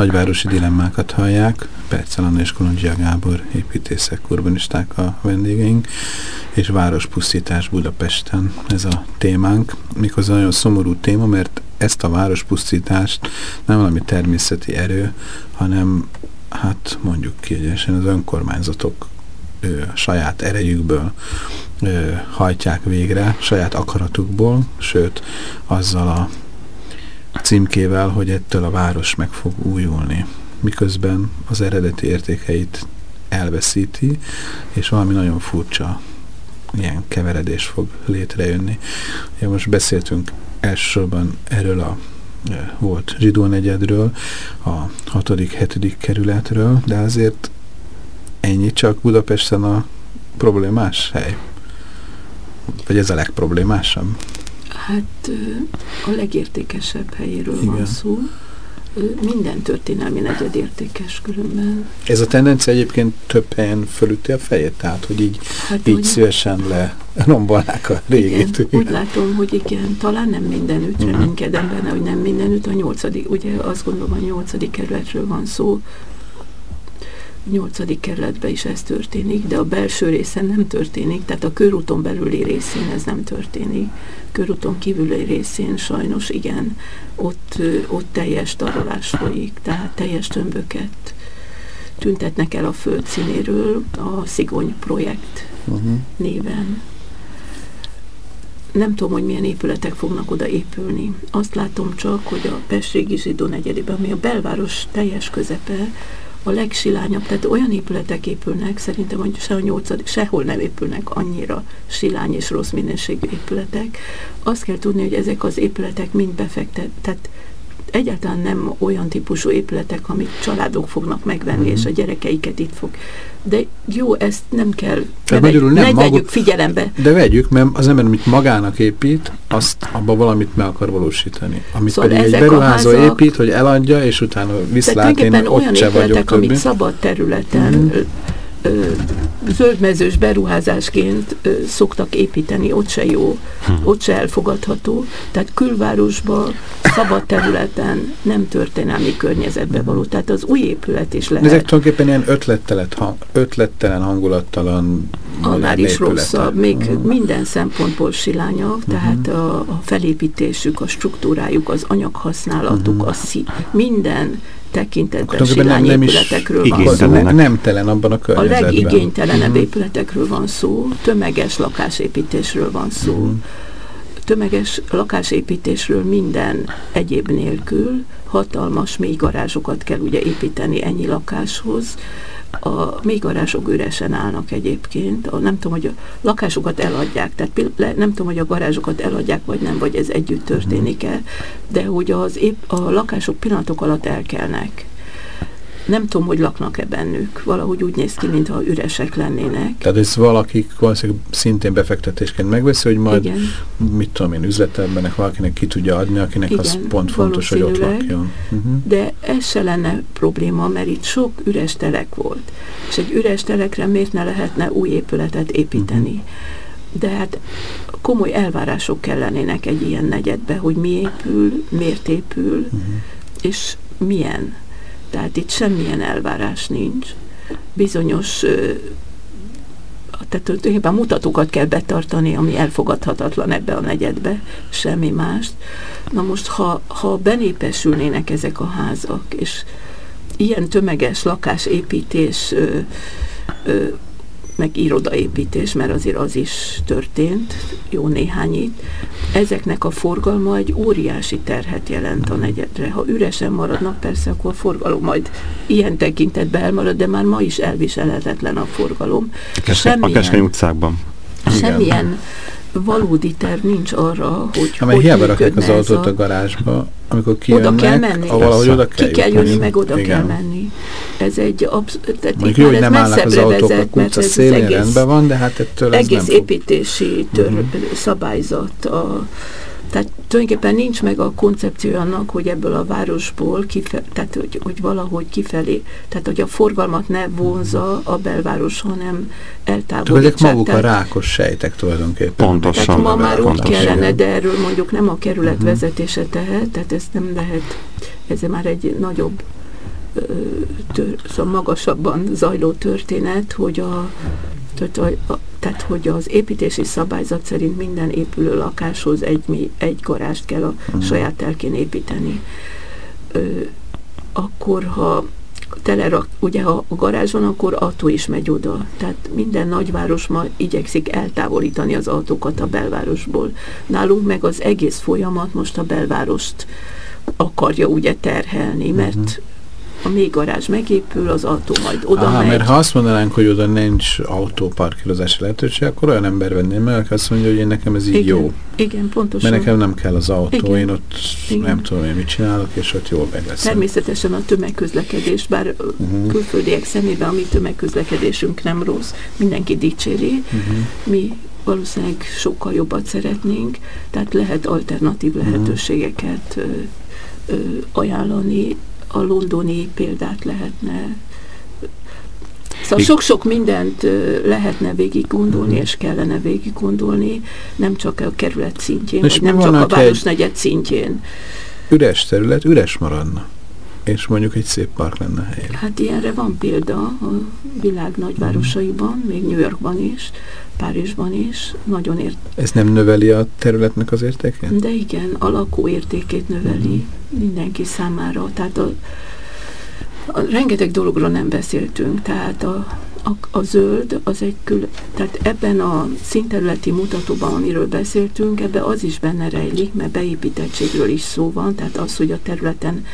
Nagyvárosi dilemmákat hallják. Percel Anna és Kolondzsia Gábor építészek, urbanisták a vendégeink, és várospusztítás Budapesten ez a témánk. Méghozzá nagyon szomorú téma, mert ezt a várospusztítást nem valami természeti erő, hanem hát mondjuk ki egyesen az önkormányzatok ö, saját erejükből ö, hajtják végre, saját akaratukból, sőt azzal a címkével, hogy ettől a város meg fog újulni. miközben az eredeti értékeit elveszíti, és valami nagyon furcsa ilyen keveredés fog létrejönni. Ja, most beszéltünk elsősorban erről a e, volt zsidó negyedről, a 6.-7. kerületről, de azért ennyi csak Budapesten a problémás hely? Vagy ez a legproblémásabb? Hát a legértékesebb helyéről Igen. van szó minden történelmi negyed értékes különben. Ez a tendencia egyébként több helyen fölütti a fejét, tehát hogy így, hát így szívesen le rombolnák a régét. Igen, úgy látom, hogy igen, talán nem mindenütt, mhm. reménykedem benne, hogy nem mindenütt. A nyolcadik, ugye azt gondolom a nyolcadik kerületről van szó, nyolcadik kerületben is ez történik, de a belső részen nem történik, tehát a körúton belüli részén ez nem történik. Körúton kívüli részén sajnos igen, ott, ott teljes tarolás folyik, tehát teljes tömböket tüntetnek el a föld színéről a Szigony projekt uh-huh. néven. Nem tudom, hogy milyen épületek fognak oda épülni. Azt látom csak, hogy a Pestrégi zsidó negyedében, ami a belváros teljes közepe, a legsilányabb, tehát olyan épületek épülnek, szerintem, hogy se a nyolcadik, sehol nem épülnek annyira silány és rossz minőségű épületek. Azt kell tudni, hogy ezek az épületek mind befektet, tehát egyáltalán nem olyan típusú épületek, amit családok fognak megvenni, mm. és a gyerekeiket itt fog. De jó, ezt nem kell, ne, vegy, nem, ne vegyük figyelembe. De vegyük, mert az ember, amit magának épít, azt abban valamit meg akar valósítani. Amit szóval pedig egy beruházó házak, épít, hogy eladja, és utána viszlát, én ott se vagyok amik szabad területen mm zöldmezős beruházásként ö, szoktak építeni, ott se jó, hm. ott se elfogadható. Tehát külvárosban, szabad területen nem történelmi környezetbe való. Tehát az új épület is lehet. Ezek tulajdonképpen ilyen ötlettelen, ötlettelen hangulattalan Annál is rosszabb, még uh. minden szempontból silányak, uh-huh. tehát a, a felépítésük, a struktúrájuk, az anyaghasználatuk, uh-huh. a szí, minden tekintetben silány nem, nem épületekről van szó. Nem, nem telen abban a környezetben. A legigénytelenebb uh-huh. épületekről van szó, tömeges lakásépítésről van szó. Uh-huh. Tömeges lakásépítésről minden egyéb nélkül hatalmas mély garázsokat kell ugye építeni ennyi lakáshoz, a mélygarázsok üresen állnak egyébként. A, nem tudom, hogy a lakásokat eladják, tehát nem tudom, hogy a garázsokat eladják, vagy nem, vagy ez együtt történik-e, de hogy az épp a lakások pillanatok alatt elkelnek nem tudom, hogy laknak-e bennük. Valahogy úgy néz ki, mintha üresek lennének. Tehát ez valakik valószínűleg szintén befektetésként megveszi, hogy majd, Igen. mit tudom én, üzletembenek valakinek ki tudja adni, akinek Igen, az pont fontos, hogy ott lakjon. Uh-huh. De ez se lenne probléma, mert itt sok üres telek volt. És egy üres telekre miért ne lehetne új épületet építeni? Uh-huh. De hát komoly elvárások kellenének egy ilyen negyedbe, hogy mi épül, miért épül, uh-huh. és milyen. Tehát itt semmilyen elvárás nincs. Bizonyos tehát tulajdonképpen mutatókat kell betartani, ami elfogadhatatlan ebbe a negyedbe, semmi mást. Na most, ha, ha benépesülnének ezek a házak, és ilyen tömeges lakásépítés ö, ö, meg irodaépítés, mert azért az is történt, jó néhányit. Ezeknek a forgalma egy óriási terhet jelent a negyedre. Ha üresen maradnak, persze, akkor a forgalom majd ilyen tekintetben elmarad, de már ma is elviselhetetlen a forgalom. A Keskeny utcákban. Semmilyen Igen valódi terv nincs arra, hogy Amely hogy hiába rakják az autót a... a garázsba, amikor kijönnek, oda kell menni. valahogy oda kell Ki kell jönni, meg oda Igen. kell menni. Ez egy abszolút... Mondjuk jó, hogy nem állnak az autók vezet, a utca szélén, rendben van, de hát ettől ez egész nem építési tör, uh mhm. -huh. szabályzat a tehát tulajdonképpen nincs meg a koncepció annak, hogy ebből a városból, kife, tehát hogy, hogy valahogy kifelé, tehát hogy a forgalmat ne vonza a belváros, hanem eltávolítsák. Ezek maguk tehát, a rákos sejtek tulajdonképpen. Pontosan. Tehát ma már úgy kellene, de erről mondjuk nem a kerület uh-huh. vezetése tehet, tehát ezt nem lehet, ez már egy nagyobb tör, szóval magasabban zajló történet, hogy a, a, a, tehát hogy az építési szabályzat szerint minden épülő lakáshoz egy, egy garást kell a uh-huh. saját telkén építeni. Ö, akkor, ha telerak, ugye ha a garázs van, akkor autó is megy oda. Tehát minden nagyváros ma igyekszik eltávolítani az autókat a belvárosból. Nálunk meg az egész folyamat most a belvárost akarja ugye terhelni, mert uh-huh a mély garázs megépül, az autó majd oda Aha, megy. mert ha azt mondanánk, hogy oda nincs autóparkírozási lehetőség, akkor olyan ember venném meg, aki azt mondja, hogy én nekem ez így igen, jó. Igen, pontosan. Mert nekem nem kell az autó, Igen. én ott Igen. nem tudom én mit csinálok, és ott jól meg lesz. Természetesen a tömegközlekedés, bár Mhm. uh-huh. külföldiek szemében a mi tömegközlekedésünk nem rossz, mindenki dicséri, Uh-huh. mi valószínűleg sokkal jobbat szeretnénk, tehát lehet alternatív Mhm. lehetőségeket ö, ö, ajánlani, a londoni példát lehetne Szóval sok-sok mindent lehetne végig gondolni, Mhm. és kellene végig gondolni, nem csak a kerület szintjén, És nem csak a városnegyed szintjén. Üres terület, üres maradna. És mondjuk egy szép park lenne helyen. Hát ilyenre van példa a világ nagyvárosaiban, még New Yorkban is, Párizsban is, nagyon ért. Ez nem növeli a területnek az értékét? De igen, a lakóértékét növeli mindenki számára. Tehát a, a, rengeteg dologról nem beszéltünk, tehát a, a, a zöld az egy kül, tehát ebben a színterületi mutatóban, amiről beszéltünk, ebben az is benne rejlik, mert beépítettségről is szó van, tehát az, hogy a területen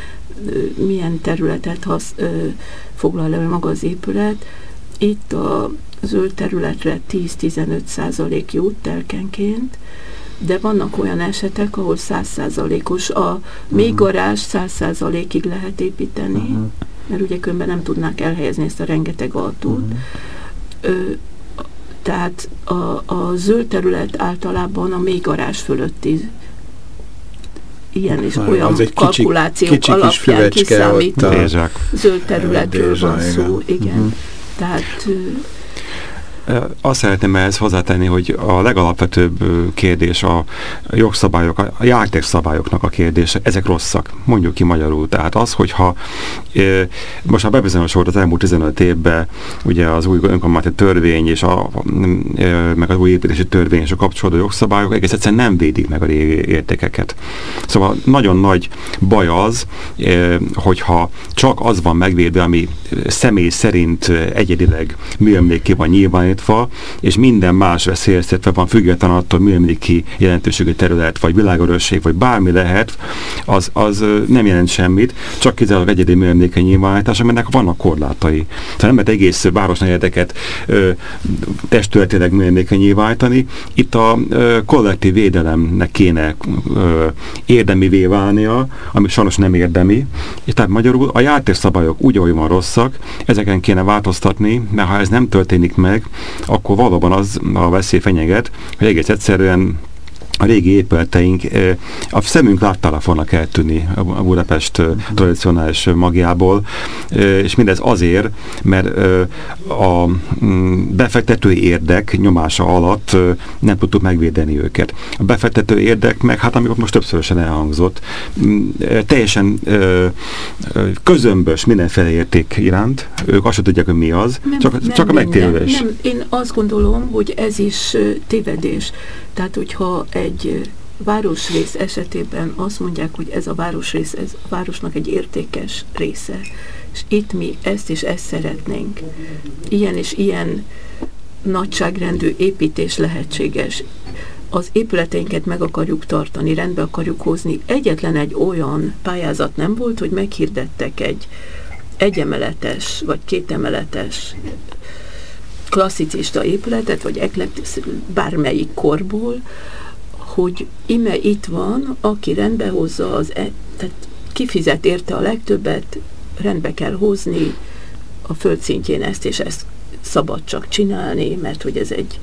milyen területet hasz, ö, foglal el maga az épület. Itt a zöld területre 10-15 százalék jut telkenként, de vannak olyan esetek, ahol 100 százalékos, a még Mhm. garázs 100 százalékig lehet építeni, Uh-huh. mert ugye különben nem tudnák elhelyezni ezt a rengeteg autót. Uh-huh. Ö, tehát a, a zöld terület általában a mély garázs fölötti ilyen és Az olyan egy kicsi- kalkulációk kicsi kis alapján füvecske kiszámít. ott a- Dézsák. Zöld területről van szó, igen. Mhm. Tehát ö, Azt szeretném ehhez hozzátenni, hogy a legalapvetőbb kérdés a jogszabályok, a játékszabályoknak a kérdése, ezek rosszak. Mondjuk ki magyarul. Tehát az, hogyha most már bebizonyosodott az elmúlt 15 évben ugye az új önkormányzati törvény és a, ö, meg az új építési törvény és a kapcsolódó jogszabályok egész egyszerűen nem védik meg a régi értékeket. Szóval nagyon nagy baj az, hogyha csak az van megvédve, ami személy szerint egyedileg műemlékké van nyilvánítva, és minden más veszélyeztetve van független attól műemléki jelentőségű terület, vagy világörösség, vagy bármi lehet, az, az nem jelent semmit, csak kizárólag egyedi műemléke nyilvánítás, aminek vannak korlátai. Tehát nem lehet egész városnegyedeket testületileg műemléke nyilvánítani. Itt a ö, kollektív védelemnek kéne ö, érdemivé válnia, ami sajnos nem érdemi. És tehát magyarul a játékszabályok úgy, ahogy van rosszak, ezeken kéne változtatni, mert ha ez nem történik meg, akkor valóban az a veszély fenyeget, hogy egész egyszerűen a régi épületeink a szemünk láttára fognak eltűnni a Budapest eh, tradicionális magjából, és mindez azért, mert a mm, befektetői érdek nyomása alatt nem tudtuk megvédeni őket. A befektető érdek meg, hát amikor most többszörösen elhangzott, teljesen közömbös mindenféle érték iránt, ők azt sem tudják, hogy mi az, Nem, csak, nem csak a megtérülés. Nem, én azt gondolom, hogy ez is tévedés. Tehát, hogyha egy ö, városrész esetében azt mondják, hogy ez a városrész, ez a városnak egy értékes része, és itt mi ezt és ezt szeretnénk. Ilyen és ilyen nagyságrendű építés lehetséges. Az épületeinket meg akarjuk tartani, rendbe akarjuk hozni. Egyetlen egy olyan pályázat nem volt, hogy meghirdettek egy egyemeletes vagy kétemeletes klasszicista épületet, vagy eklektisz, bármelyik korból, hogy ime itt van, aki rendbe hozza az, e, tehát kifizet érte a legtöbbet, rendbe kell hozni a földszintjén ezt és ezt szabad csak csinálni, mert hogy ez egy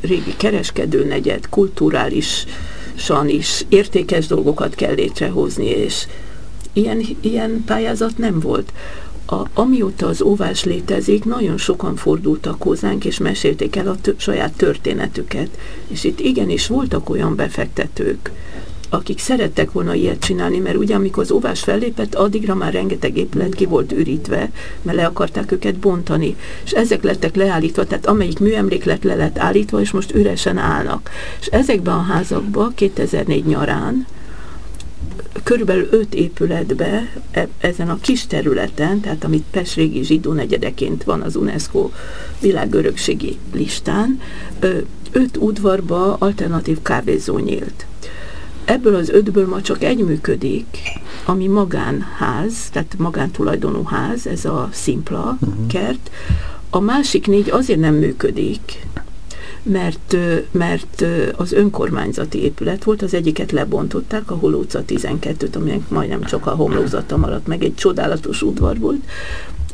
régi kereskedőnegyed, kulturálisan is értékes dolgokat kell létrehozni, és ilyen, ilyen pályázat nem volt. A, amióta az óvás létezik, nagyon sokan fordultak hozzánk, és mesélték el a tö- saját történetüket. És itt igenis voltak olyan befektetők, akik szerettek volna ilyet csinálni, mert ugye amikor az óvás fellépett, addigra már rengeteg épület ki volt ürítve, mert le akarták őket bontani. És ezek lettek leállítva, tehát amelyik műemléklet le lett állítva, és most üresen állnak. És ezekben a házakban 2004 nyarán körülbelül öt épületbe e- ezen a kis területen, tehát amit Pest régi zsidó negyedeként van az UNESCO világörökségi listán, öt udvarba alternatív kávézó nyílt. ebből az ötből ma csak egy működik, ami magánház, tehát magántulajdonú ház, ez a szimpla uh-huh. kert. A másik négy azért nem működik, mert, mert az önkormányzati épület volt, az egyiket lebontották, a Holó utca 12-t, aminek majdnem csak a homlokzata maradt meg, egy csodálatos udvar volt,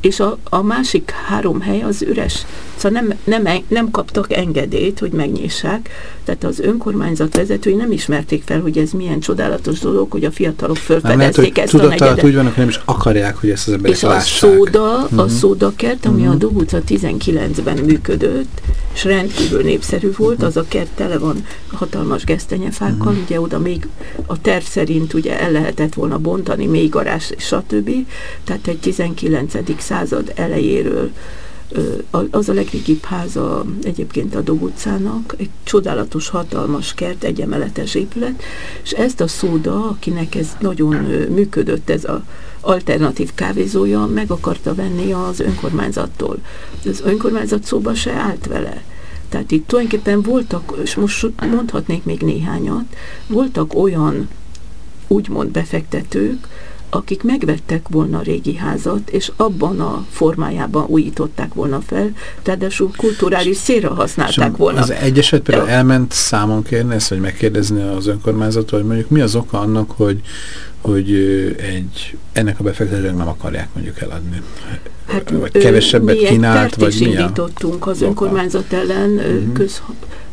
és a, a másik három hely az üres. Szóval nem, nem, nem kaptak engedélyt, hogy megnyissák, tehát az önkormányzat vezetői nem ismerték fel, hogy ez milyen csodálatos dolog, hogy a fiatalok felfedezték ezt a negyedet. úgy vannak, hogy nem is akarják, hogy ezt az emberek És lássák. a szóda, uh -huh. a mhm. szódakert, ami uh -huh. a mhm. Dobutca 19-ben működött, és rendkívül népszerű volt, uh -huh. az a kert tele van hatalmas gesztenyefákkal, uh -huh. ugye oda még a terv szerint ugye el lehetett volna bontani, még garázs, stb. Tehát egy 19 század elejéről az a legrégibb háza egyébként a Dog utcának, egy csodálatos, hatalmas kert, egy emeletes épület, és ezt a szóda, akinek ez nagyon működött, ez a alternatív kávézója, meg akarta venni az önkormányzattól. Az önkormányzat szóba se állt vele. Tehát itt tulajdonképpen voltak, és most mondhatnék még néhányat, voltak olyan úgymond befektetők, akik megvettek volna a régi házat, és abban a formájában újították volna fel, tehát kulturális szélre használták volna. Az egyeset például De, elment számon kérni ezt, hogy megkérdezni az önkormányzat, hogy mondjuk mi az oka annak, hogy, hogy egy, ennek a befektetőnek nem akarják mondjuk eladni. Hát, vagy kevesebbet kínált, vagy mi indítottunk az önkormányzat ellen, uh mhm. -huh. köz,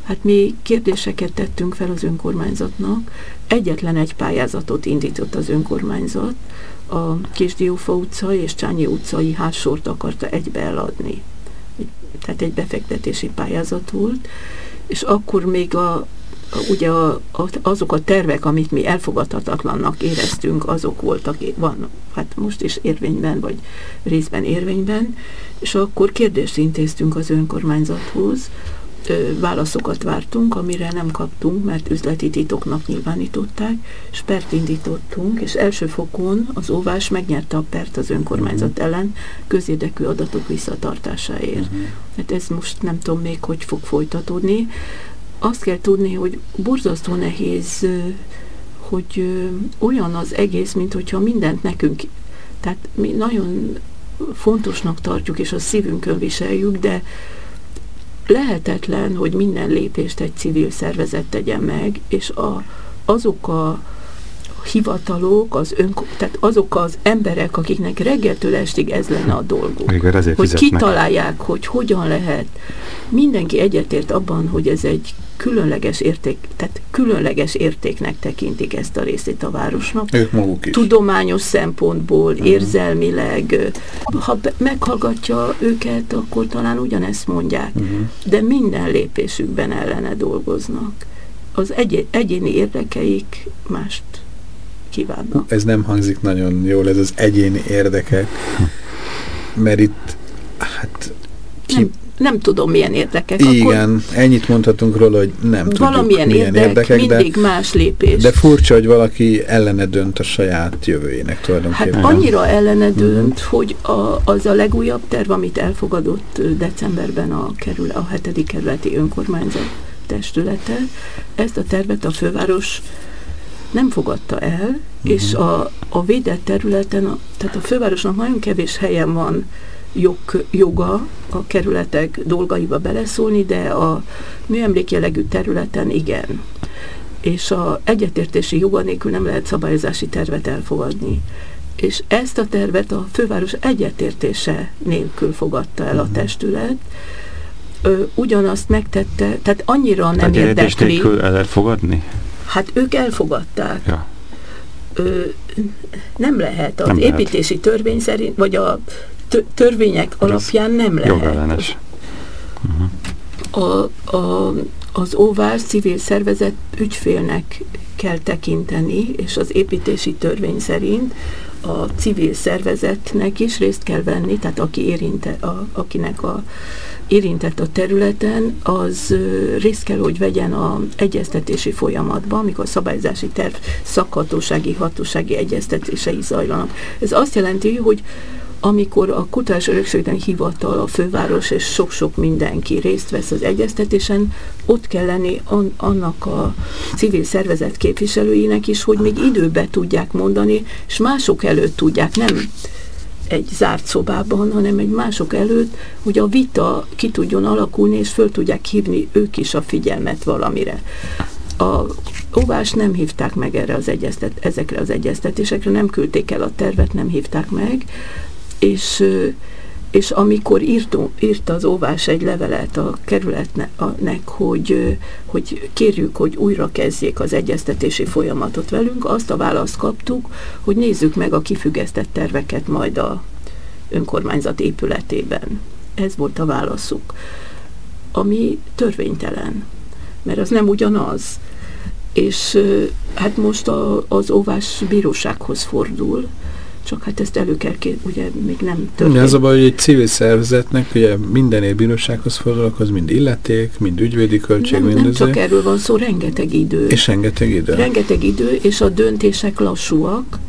hát mi kérdéseket tettünk fel az önkormányzatnak, egyetlen egy pályázatot indított az önkormányzat, a Kisdiófa utca és Csányi utcai házsort akarta egybe eladni. Tehát egy befektetési pályázat volt, és akkor még a, ugye a, a, azok a tervek, amit mi elfogadhatatlannak éreztünk, azok voltak, van, hát most is érvényben, vagy részben érvényben, és akkor kérdést intéztünk az önkormányzathoz, válaszokat vártunk, amire nem kaptunk, mert üzleti titoknak nyilvánították, és pert indítottunk, és első fokon az óvás megnyerte a pert az önkormányzat uh-huh. ellen közérdekű adatok visszatartásáért. Uh-huh. Hát ez most nem tudom még, hogy fog folytatódni. Azt kell tudni, hogy borzasztó nehéz, hogy olyan az egész, mint hogyha mindent nekünk, tehát mi nagyon fontosnak tartjuk, és a szívünkön viseljük, de lehetetlen, hogy minden lépést egy civil szervezet tegyen meg, és a, azok a hivatalok, az ön, tehát azok az emberek, akiknek reggeltől estig ez lenne a dolguk, hogy hogy kitalálják, hogy hogyan lehet. Mindenki egyetért abban, hogy ez egy különleges érték, tehát különleges értéknek tekintik ezt a részét a városnak. Ők maguk is. Tudományos szempontból, uh-huh. érzelmileg. Ha meghallgatja őket, akkor talán ugyanezt mondják. Uh-huh. De minden lépésükben ellene dolgoznak. Az egy, egyéni érdekeik mást kívánnak. Ez nem hangzik nagyon jól, ez az egyéni érdekek, mert itt hát ki, nem, nem tudom, milyen érdekek. Igen, akkor ennyit mondhatunk róla, hogy nem valamilyen tudjuk, milyen érdek, érdekek, mindig de, más lépés. De furcsa, hogy valaki ellene dönt a saját jövőjének tulajdonképpen. Hát annyira ellene mhm. dönt, -huh. hogy a, az a legújabb terv, amit elfogadott decemberben a, kerül, a hetedik kerületi önkormányzat testülete, ezt a tervet a főváros nem fogadta el, uh -huh. és a, a védett területen, a, tehát a fővárosnak nagyon kevés helyen van jog, joga a kerületek dolgaiba beleszólni, de a műemlékjellegű területen igen. És a egyetértési joga nélkül nem lehet szabályozási tervet elfogadni. És ezt a tervet a főváros egyetértése nélkül fogadta el a mhm. testület, ö, ugyanazt megtette, tehát annyira nem érdekli. nélkül el lehet fogadni? Hát ők elfogadták. Ja. Ö, nem lehet. Az nem építési lehet. törvény szerint, vagy a törvények alapján nem lehet. Jogellenes. Uh-huh. A, a, az óvás civil szervezet ügyfélnek kell tekinteni, és az építési törvény szerint a civil szervezetnek is részt kell venni, tehát aki érinte, a, akinek a érintett a területen, az részt kell, hogy vegyen a egyeztetési folyamatban, amikor szabályzási terv szakhatósági, hatósági egyeztetései zajlanak. Ez azt jelenti, hogy amikor a Kutatás Örökségtani Hivatal, a főváros és sok-sok mindenki részt vesz az egyeztetésen, ott kell lenni an, annak a civil szervezet képviselőinek is, hogy még időbe tudják mondani, és mások előtt tudják, nem egy zárt szobában, hanem egy mások előtt, hogy a vita ki tudjon alakulni, és föl tudják hívni ők is a figyelmet valamire. A óvás nem hívták meg erre az egyeztet, ezekre az egyeztetésekre, nem küldték el a tervet, nem hívták meg, és, és amikor írtunk, írt az óvás egy levelet a kerületnek, hogy, hogy kérjük, hogy újra kezdjék az egyeztetési folyamatot velünk, azt a választ kaptuk, hogy nézzük meg a kifüggesztett terveket majd a önkormányzat épületében. Ez volt a válaszuk. Ami törvénytelen, mert az nem ugyanaz. És hát most a, az óvás bírósághoz fordul, csak hát ezt elő kell, ugye még nem történt. Ez a baj, hogy egy civil szervezetnek ugye minden év bírósághoz fordulok, az mind illeték, mind ügyvédi költség, nem, nem csak erről van szó, rengeteg idő. És rengeteg idő. Rengeteg idő, és a döntések lassúak,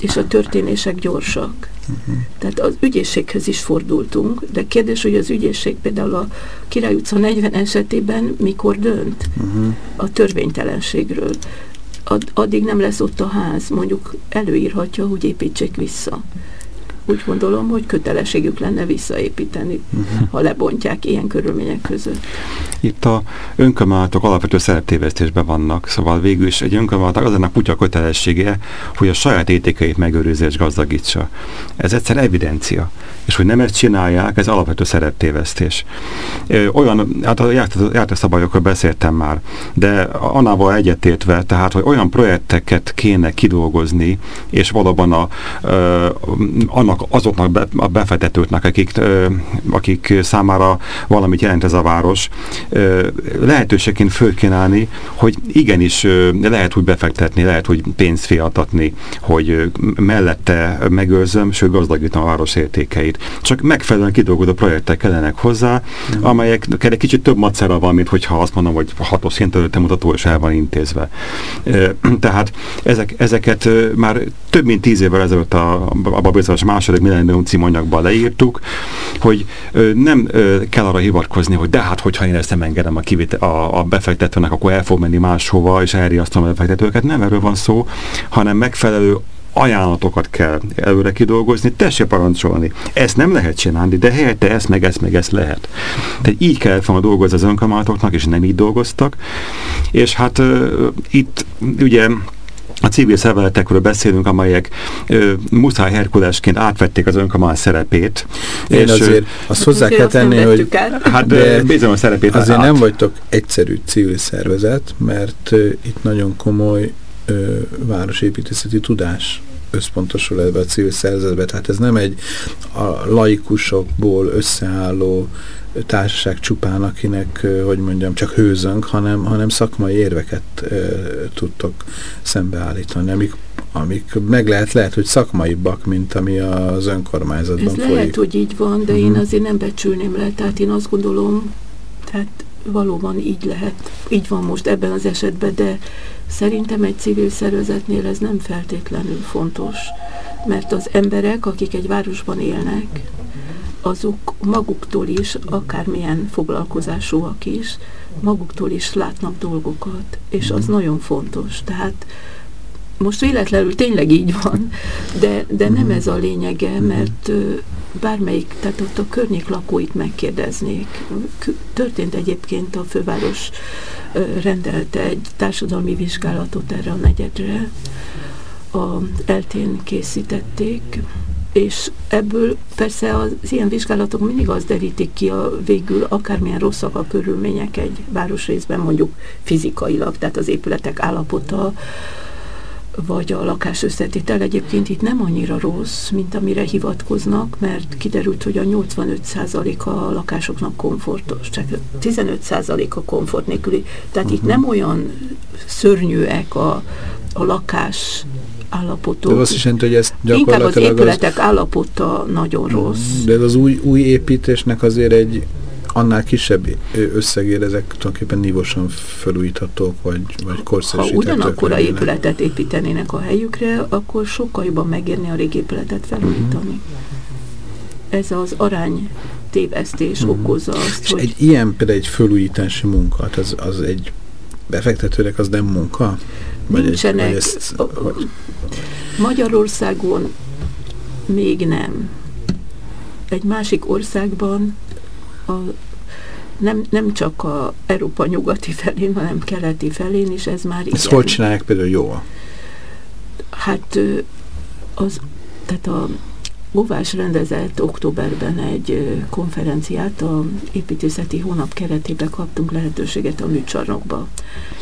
és a történések gyorsak. Uh-huh. Tehát az ügyészséghez is fordultunk, de kérdés, hogy az ügyészség például a Király utca 40 esetében mikor dönt uh-huh. a törvénytelenségről ad, addig nem lesz ott a ház, mondjuk előírhatja, hogy építsék vissza. Úgy gondolom, hogy kötelességük lenne visszaépíteni, uh-huh. ha lebontják ilyen körülmények között. Itt a önkormányzatok alapvető szereptévesztésben vannak, szóval végül is egy önkormányzat az ennek kutya kötelessége, hogy a saját értékeit megőrizze és gazdagítsa. Ez egyszer evidencia. És hogy nem ezt csinálják, ez alapvető szereptévesztés. Olyan, hát a jártas szabályokról beszéltem már, de annával egyetértve, tehát, hogy olyan projekteket kéne kidolgozni, és valóban a, a, annak, azoknak be, a befektetőknek, akik, akik számára valamit jelent ez a város, lehetőségként föl állni, hogy igenis lehet úgy befektetni, lehet úgy pénzt fiatatni, hogy mellette megőrzöm, sőt gazdagítom a város értékeit. Csak megfelelően kidolgozó projektek kellenek hozzá, mm. amelyek egy kicsit több macera van, mint hogyha azt mondom, hogy hatos szint előtte mutató és el van intézve. Tehát ezek, ezeket már több mint tíz évvel ezelőtt a, a bizonyos második millennium címanyagban leírtuk, hogy nem kell arra hivatkozni, hogy de hát, hogyha én ezt nem engedem a, kivite, a, a befektetőnek, akkor el fog menni máshova, és elriasztom a befektetőket. Nem erről van szó, hanem megfelelő ajánlatokat kell előre kidolgozni, tessék parancsolni. Ezt nem lehet csinálni, de helyette ezt meg ezt meg ezt lehet. Tehát így kell volna dolgozni az önkormányzatoknak, és nem így dolgoztak. És hát uh, itt ugye a civil szervezetekről beszélünk, amelyek ö, muszáj Herkulesként átvették az önkormány szerepét. Én és azért azt hozzá kell tenni, hogy hát de bizony a szerepét azért át. nem vagytok egyszerű civil szervezet, mert ö, itt nagyon komoly ö, városépítészeti tudás összpontosul ebbe a civil szervezetbe. Tehát ez nem egy a laikusokból összeálló társaság csupán, akinek, hogy mondjam, csak hőzönk, hanem, hanem szakmai érveket e, tudtok szembeállítani, amik, amik meg lehet, lehet, hogy szakmaibbak, mint ami az önkormányzatban Ez folyik. lehet, hogy így van, de uh -huh. én mhm. azért nem becsülném le, tehát én azt gondolom, tehát valóban így lehet, így van most ebben az esetben, de szerintem egy civil szervezetnél ez nem feltétlenül fontos, mert az emberek, akik egy városban élnek, azok maguktól is, akármilyen foglalkozásúak is, maguktól is látnak dolgokat, és az nagyon fontos. Tehát most véletlenül tényleg így van, de, de nem ez a lényege, mert bármelyik, tehát ott a környék lakóit megkérdeznék. Történt egyébként a főváros rendelte egy társadalmi vizsgálatot erre a negyedre, a eltén készítették, és ebből persze az ilyen vizsgálatok mindig az derítik ki a végül, akármilyen rosszak a körülmények egy városrészben, mondjuk fizikailag, tehát az épületek állapota, vagy a lakás összetétel egyébként itt nem annyira rossz, mint amire hivatkoznak, mert kiderült, hogy a 85% a lakásoknak komfortos, csak 15% a komfort nélküli. Tehát uh -huh. itt nem olyan szörnyűek a, a lakás állapotok. De azt is jelenti, hogy ez gyakorlatilag Inkább az épületek az... állapota nagyon mhm. rossz. De ez az új, új építésnek azért egy annál kisebb összegére ezek tulajdonképpen nívosan felújíthatók, vagy, vagy korszerűsíthetők. Ha ugyanakkor a épületet építenének a helyükre, akkor sokkal jobban megérni a régi épületet felújítani. Uh -huh. ez az arány tévesztés mm. okozza azt, És hogy... egy ilyen például egy fölújítási munka, az, az egy befektetőnek az nem munka? Vagy Nincsenek. Egy, vagy ezt, hogy... Magyarországon még nem. Egy másik országban a, nem, nem csak a Európa nyugati felén, hanem keleti felén is ez már Ezt hol csinálják például jól? Hát az, tehát a Óvás rendezett októberben egy konferenciát, a építészeti hónap keretében kaptunk lehetőséget a műcsarnokba.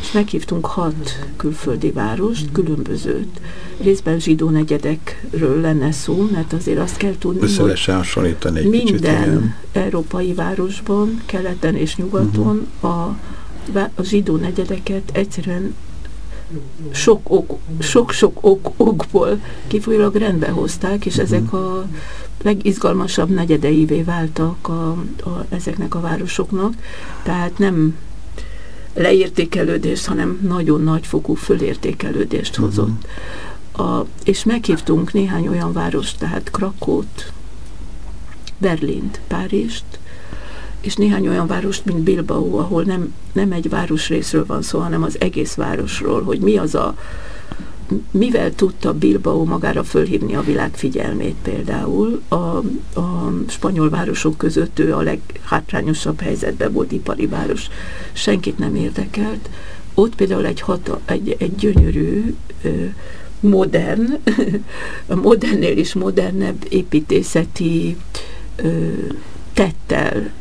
És meghívtunk hat külföldi várost, különbözőt. Részben zsidó negyedekről lenne szó, mert azért azt kell tudni, Össze hogy hasonlítani egy minden kicsit, igen. európai városban, keleten és nyugaton uh-huh. a, a zsidó negyedeket egyszerűen sok ok, sok-sok ok, okból kifolyólag rendbe hozták, és ezek a legizgalmasabb negyedeivé váltak a, a, ezeknek a városoknak. Tehát nem leértékelődést, hanem nagyon nagyfokú fölértékelődést mhm. hozott. A, és meghívtunk néhány olyan várost, tehát Krakót, Berlint, Párizst, és néhány olyan várost, mint Bilbao, ahol nem, nem egy városrészről van szó, hanem az egész városról, hogy mi az a mivel tudta Bilbao magára fölhívni a világ figyelmét például, a, a spanyol városok között ő a leghátrányosabb helyzetben volt ipari város, senkit nem érdekelt. Ott például egy, hata, egy, egy gyönyörű, modern, a modernnél is modernebb építészeti tettel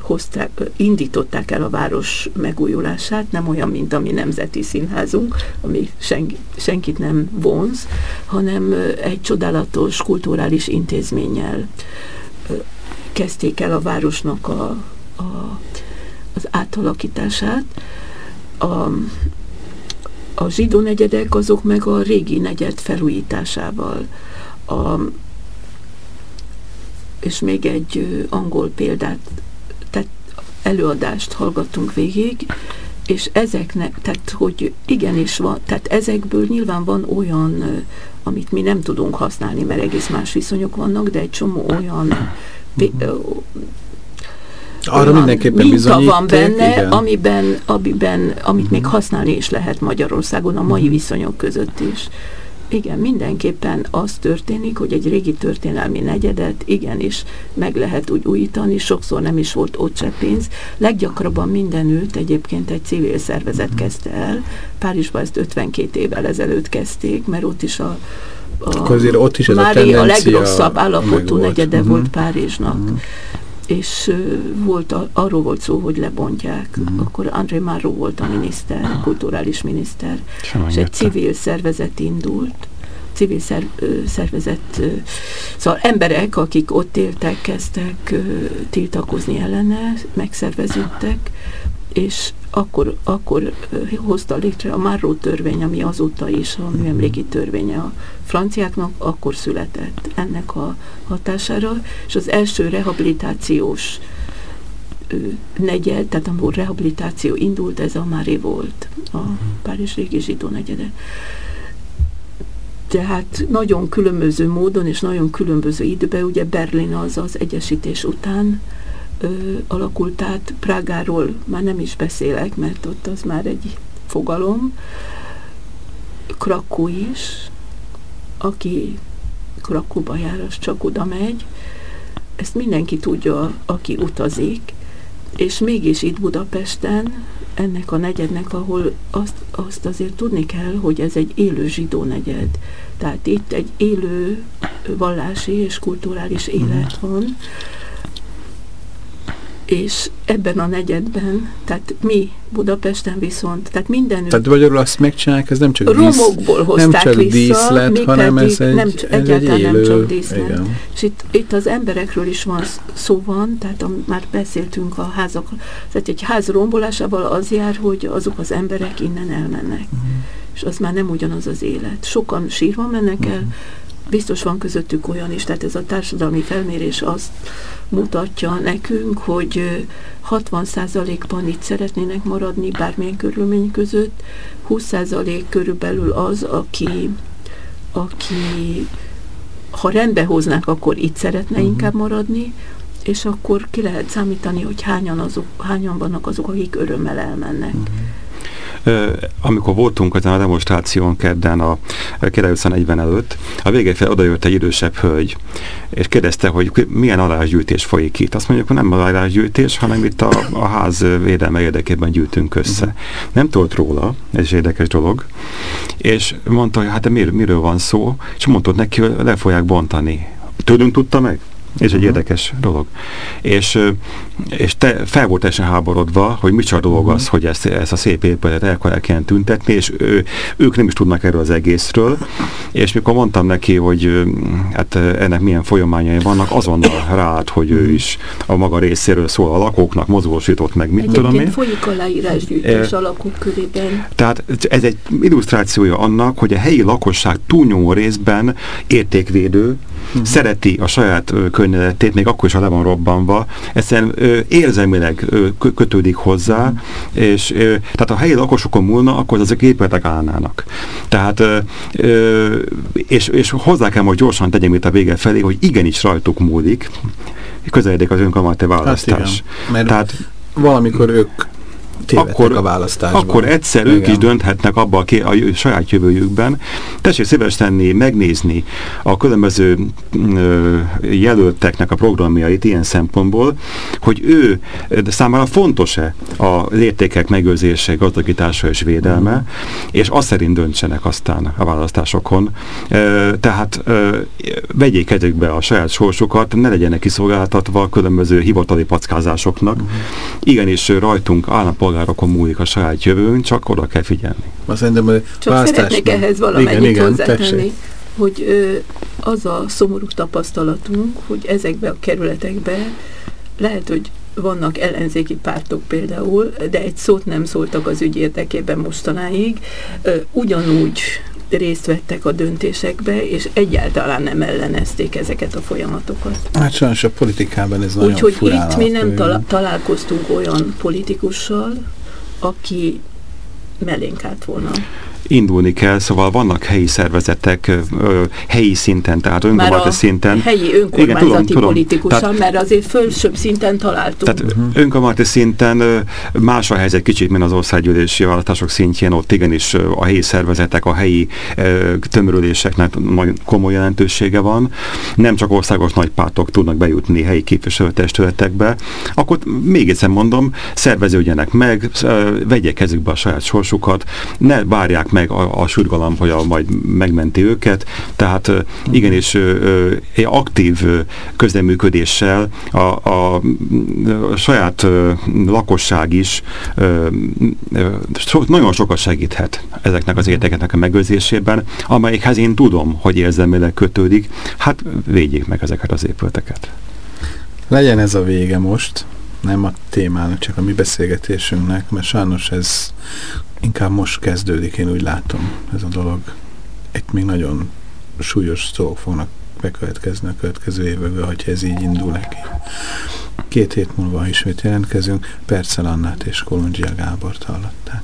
hozták, indították el a város megújulását, nem olyan, mint a mi nemzeti színházunk, ami senki, senkit nem vonz, hanem egy csodálatos kulturális intézménnyel kezdték el a városnak a, a, az átalakítását. A, a zsidó negyedek azok meg a régi negyed felújításával. A, és még egy angol példát előadást hallgattunk végig, és ezeknek, tehát hogy igenis van, tehát ezekből nyilván van olyan, amit mi nem tudunk használni, mert egész más viszonyok vannak, de egy csomó olyan arra mindenképpen minta van benne, igen. amiben, amiben, amit uh -huh. még mhm. használni is lehet Magyarországon a mai -huh. viszonyok között is. Igen, mindenképpen az történik, hogy egy régi történelmi negyedet igenis meg lehet úgy újítani, sokszor nem is volt ott se pénz. Leggyakrabban mindenütt egyébként egy civil szervezet mhm. kezdte el. Párizsban ezt 52 évvel ezelőtt kezdték, mert ott is a a, Akkor azért ott is ez a, a legrosszabb állapotú negyede -huh. volt Párizsnak. Mhm. -huh és volt, arról volt szó, hogy lebontják. Mm. Akkor André Marro volt a miniszter, kulturális miniszter, Sem és egy civil szervezet indult civil szer, szervezet, szóval emberek, akik ott éltek, kezdtek tiltakozni ellene, megszerveződtek, és akkor, akkor hozta létre a Máró törvény, ami azóta is a műemléki törvénye a franciáknak, akkor született ennek a hatására, és az első rehabilitációs negyed, tehát amikor rehabilitáció indult, ez a Máré volt, a Párizs régi zsidó negyede. Tehát nagyon különböző módon és nagyon különböző időben, ugye Berlin az az egyesítés után ö, alakult át, Prágáról. Már nem is beszélek, mert ott az már egy fogalom, Krakó is, aki Krakóba jár, az csak oda megy, ezt mindenki tudja, aki utazik, és mégis itt Budapesten, ennek a negyednek, ahol azt, azt azért tudni kell, hogy ez egy élő zsidó negyed. Tehát itt egy élő vallási és kulturális élet van, és ebben a negyedben, tehát mi Budapesten viszont, tehát mindenütt... Tehát magyarul azt megcsinálják, ez nem csak Romokból dísz, hozták nem csak vissza, díszlet, hanem ez egy, nem, ez egyáltalán egy élő, nem csak díszlet. Igen. És itt, itt az emberekről is van szó van, tehát a, már beszéltünk a házakról. Tehát egy ház rombolásával az jár, hogy azok az emberek innen elmennek. Uh -huh. És az már nem ugyanaz az élet. Sokan sírva mennek uh -huh. el, biztos van közöttük olyan is, tehát ez a társadalmi felmérés azt mutatja nekünk, hogy 60%-ban itt szeretnének maradni bármilyen körülmény között, 20% körülbelül az, aki, aki ha rendbe hoznák, akkor itt szeretne uh-huh. inkább maradni, és akkor ki lehet számítani, hogy hányan, azok, hányan vannak azok, akik örömmel elmennek. Uh-huh amikor voltunk ezen a demonstráción kedden a 940 előtt, a vége fel odajött egy idősebb hölgy, és kérdezte, hogy milyen alásgyűjtés folyik itt. Azt mondjuk, hogy nem alásgyűjtés, hanem itt a, a ház védelme érdekében gyűjtünk össze. Uh-huh. Nem tudott róla, ez is érdekes dolog, és mondta, hogy hát mir, miről van szó, és mondta neki, hogy le fogják bontani. Tőlünk tudta meg? És egy érdekes dolog. És, és te fel volt esen háborodva, hogy micsoda dolog uh-huh. az, hogy ezt, ezt a szép épületet el, el kellene tüntetni, és ő, ők nem is tudnak erről az egészről. És mikor mondtam neki, hogy hát ennek milyen folyamányai vannak, azonnal ráállt, hogy ő is a maga részéről szól a lakóknak, mozgósított meg, mit Egyébként tudom én. folyik aláírásgyűjtés e, a lakók körében. Tehát ez egy illusztrációja annak, hogy a helyi lakosság túlnyomó részben értékvédő, uh-huh. szereti a saját környezetét, még akkor is, ha le van robbanva, egyszerűen ö, érzelmileg ö, kötődik hozzá, uh-huh. és ö, tehát a helyi lakosokon múlna, akkor azok épületek állnának. Tehát, ö, ö, és, és hozzá kell most gyorsan tegyem itt a vége felé, hogy igenis rajtuk múlik, közeledik az önkormányzati választás. Hát igen, mert Tehát valamikor ők akkor, a választásban. Akkor egyszer Igen. ők is dönthetnek abba a, a, a saját jövőjükben. Tessék szíves tenni, megnézni a különböző ö, jelölteknek a programjait ilyen szempontból, hogy ő számára fontos-e a értékek megőrzése, gazdagítása és védelme, uh-huh. és azt szerint döntsenek aztán a választásokon. Ö, tehát ö, vegyék kezükbe a saját sorsukat, ne legyenek kiszolgáltatva a különböző hivatali packázásoknak. Uh-huh. Igenis rajtunk állampolgár polgárokon múlik a saját jövőnk, csak oda kell figyelni. Szerintem, csak szeretnék ehhez valamennyit igen, igen, hozzátenni, tessék. hogy ö, az a szomorú tapasztalatunk, hogy ezekbe a kerületekbe lehet, hogy vannak ellenzéki pártok például, de egy szót nem szóltak az ügy érdekében mostanáig, ö, ugyanúgy részt vettek a döntésekbe, és egyáltalán nem ellenezték ezeket a folyamatokat. Hát sajnos a politikában ez nagyon Úgyhogy itt mi nem találkoztunk olyan politikussal, aki mellénk állt volna indulni kell, szóval vannak helyi szervezetek, helyi szinten, tehát önkormányzati szinten. helyi önkormányzati Igen, tudom, politikusan, tehát, mert azért fölsőbb szinten találtunk. Tehát uh-huh. önkormányzati szinten más a helyzet kicsit, mint az országgyűlési választások szintjén, ott igenis a helyi szervezetek, a helyi tömörüléseknek nagy komoly jelentősége van. Nem csak országos nagypártok tudnak bejutni helyi képviselőtestületekbe. Akkor még egyszer mondom, szerveződjenek meg, vegyék kezükbe a saját sorsukat, ne várják meg a, a surgalom, hogy a, majd megmenti őket. Tehát igenis egy aktív közleműködéssel a, a, a saját lakosság is so, nagyon sokat segíthet ezeknek az értékeknek a megőrzésében, amelyikhez én tudom, hogy érzelmileg kötődik, hát védjék meg ezeket az épületeket. Legyen ez a vége most, nem a témának, csak a mi beszélgetésünknek, mert sajnos ez inkább most kezdődik, én úgy látom ez a dolog. Egy még nagyon súlyos dolgok fognak bekövetkezni a következő években, hogyha ez így indul neki. Két hét múlva ismét jelentkezünk, Percel Annát és Kolundzsia Gábort hallották.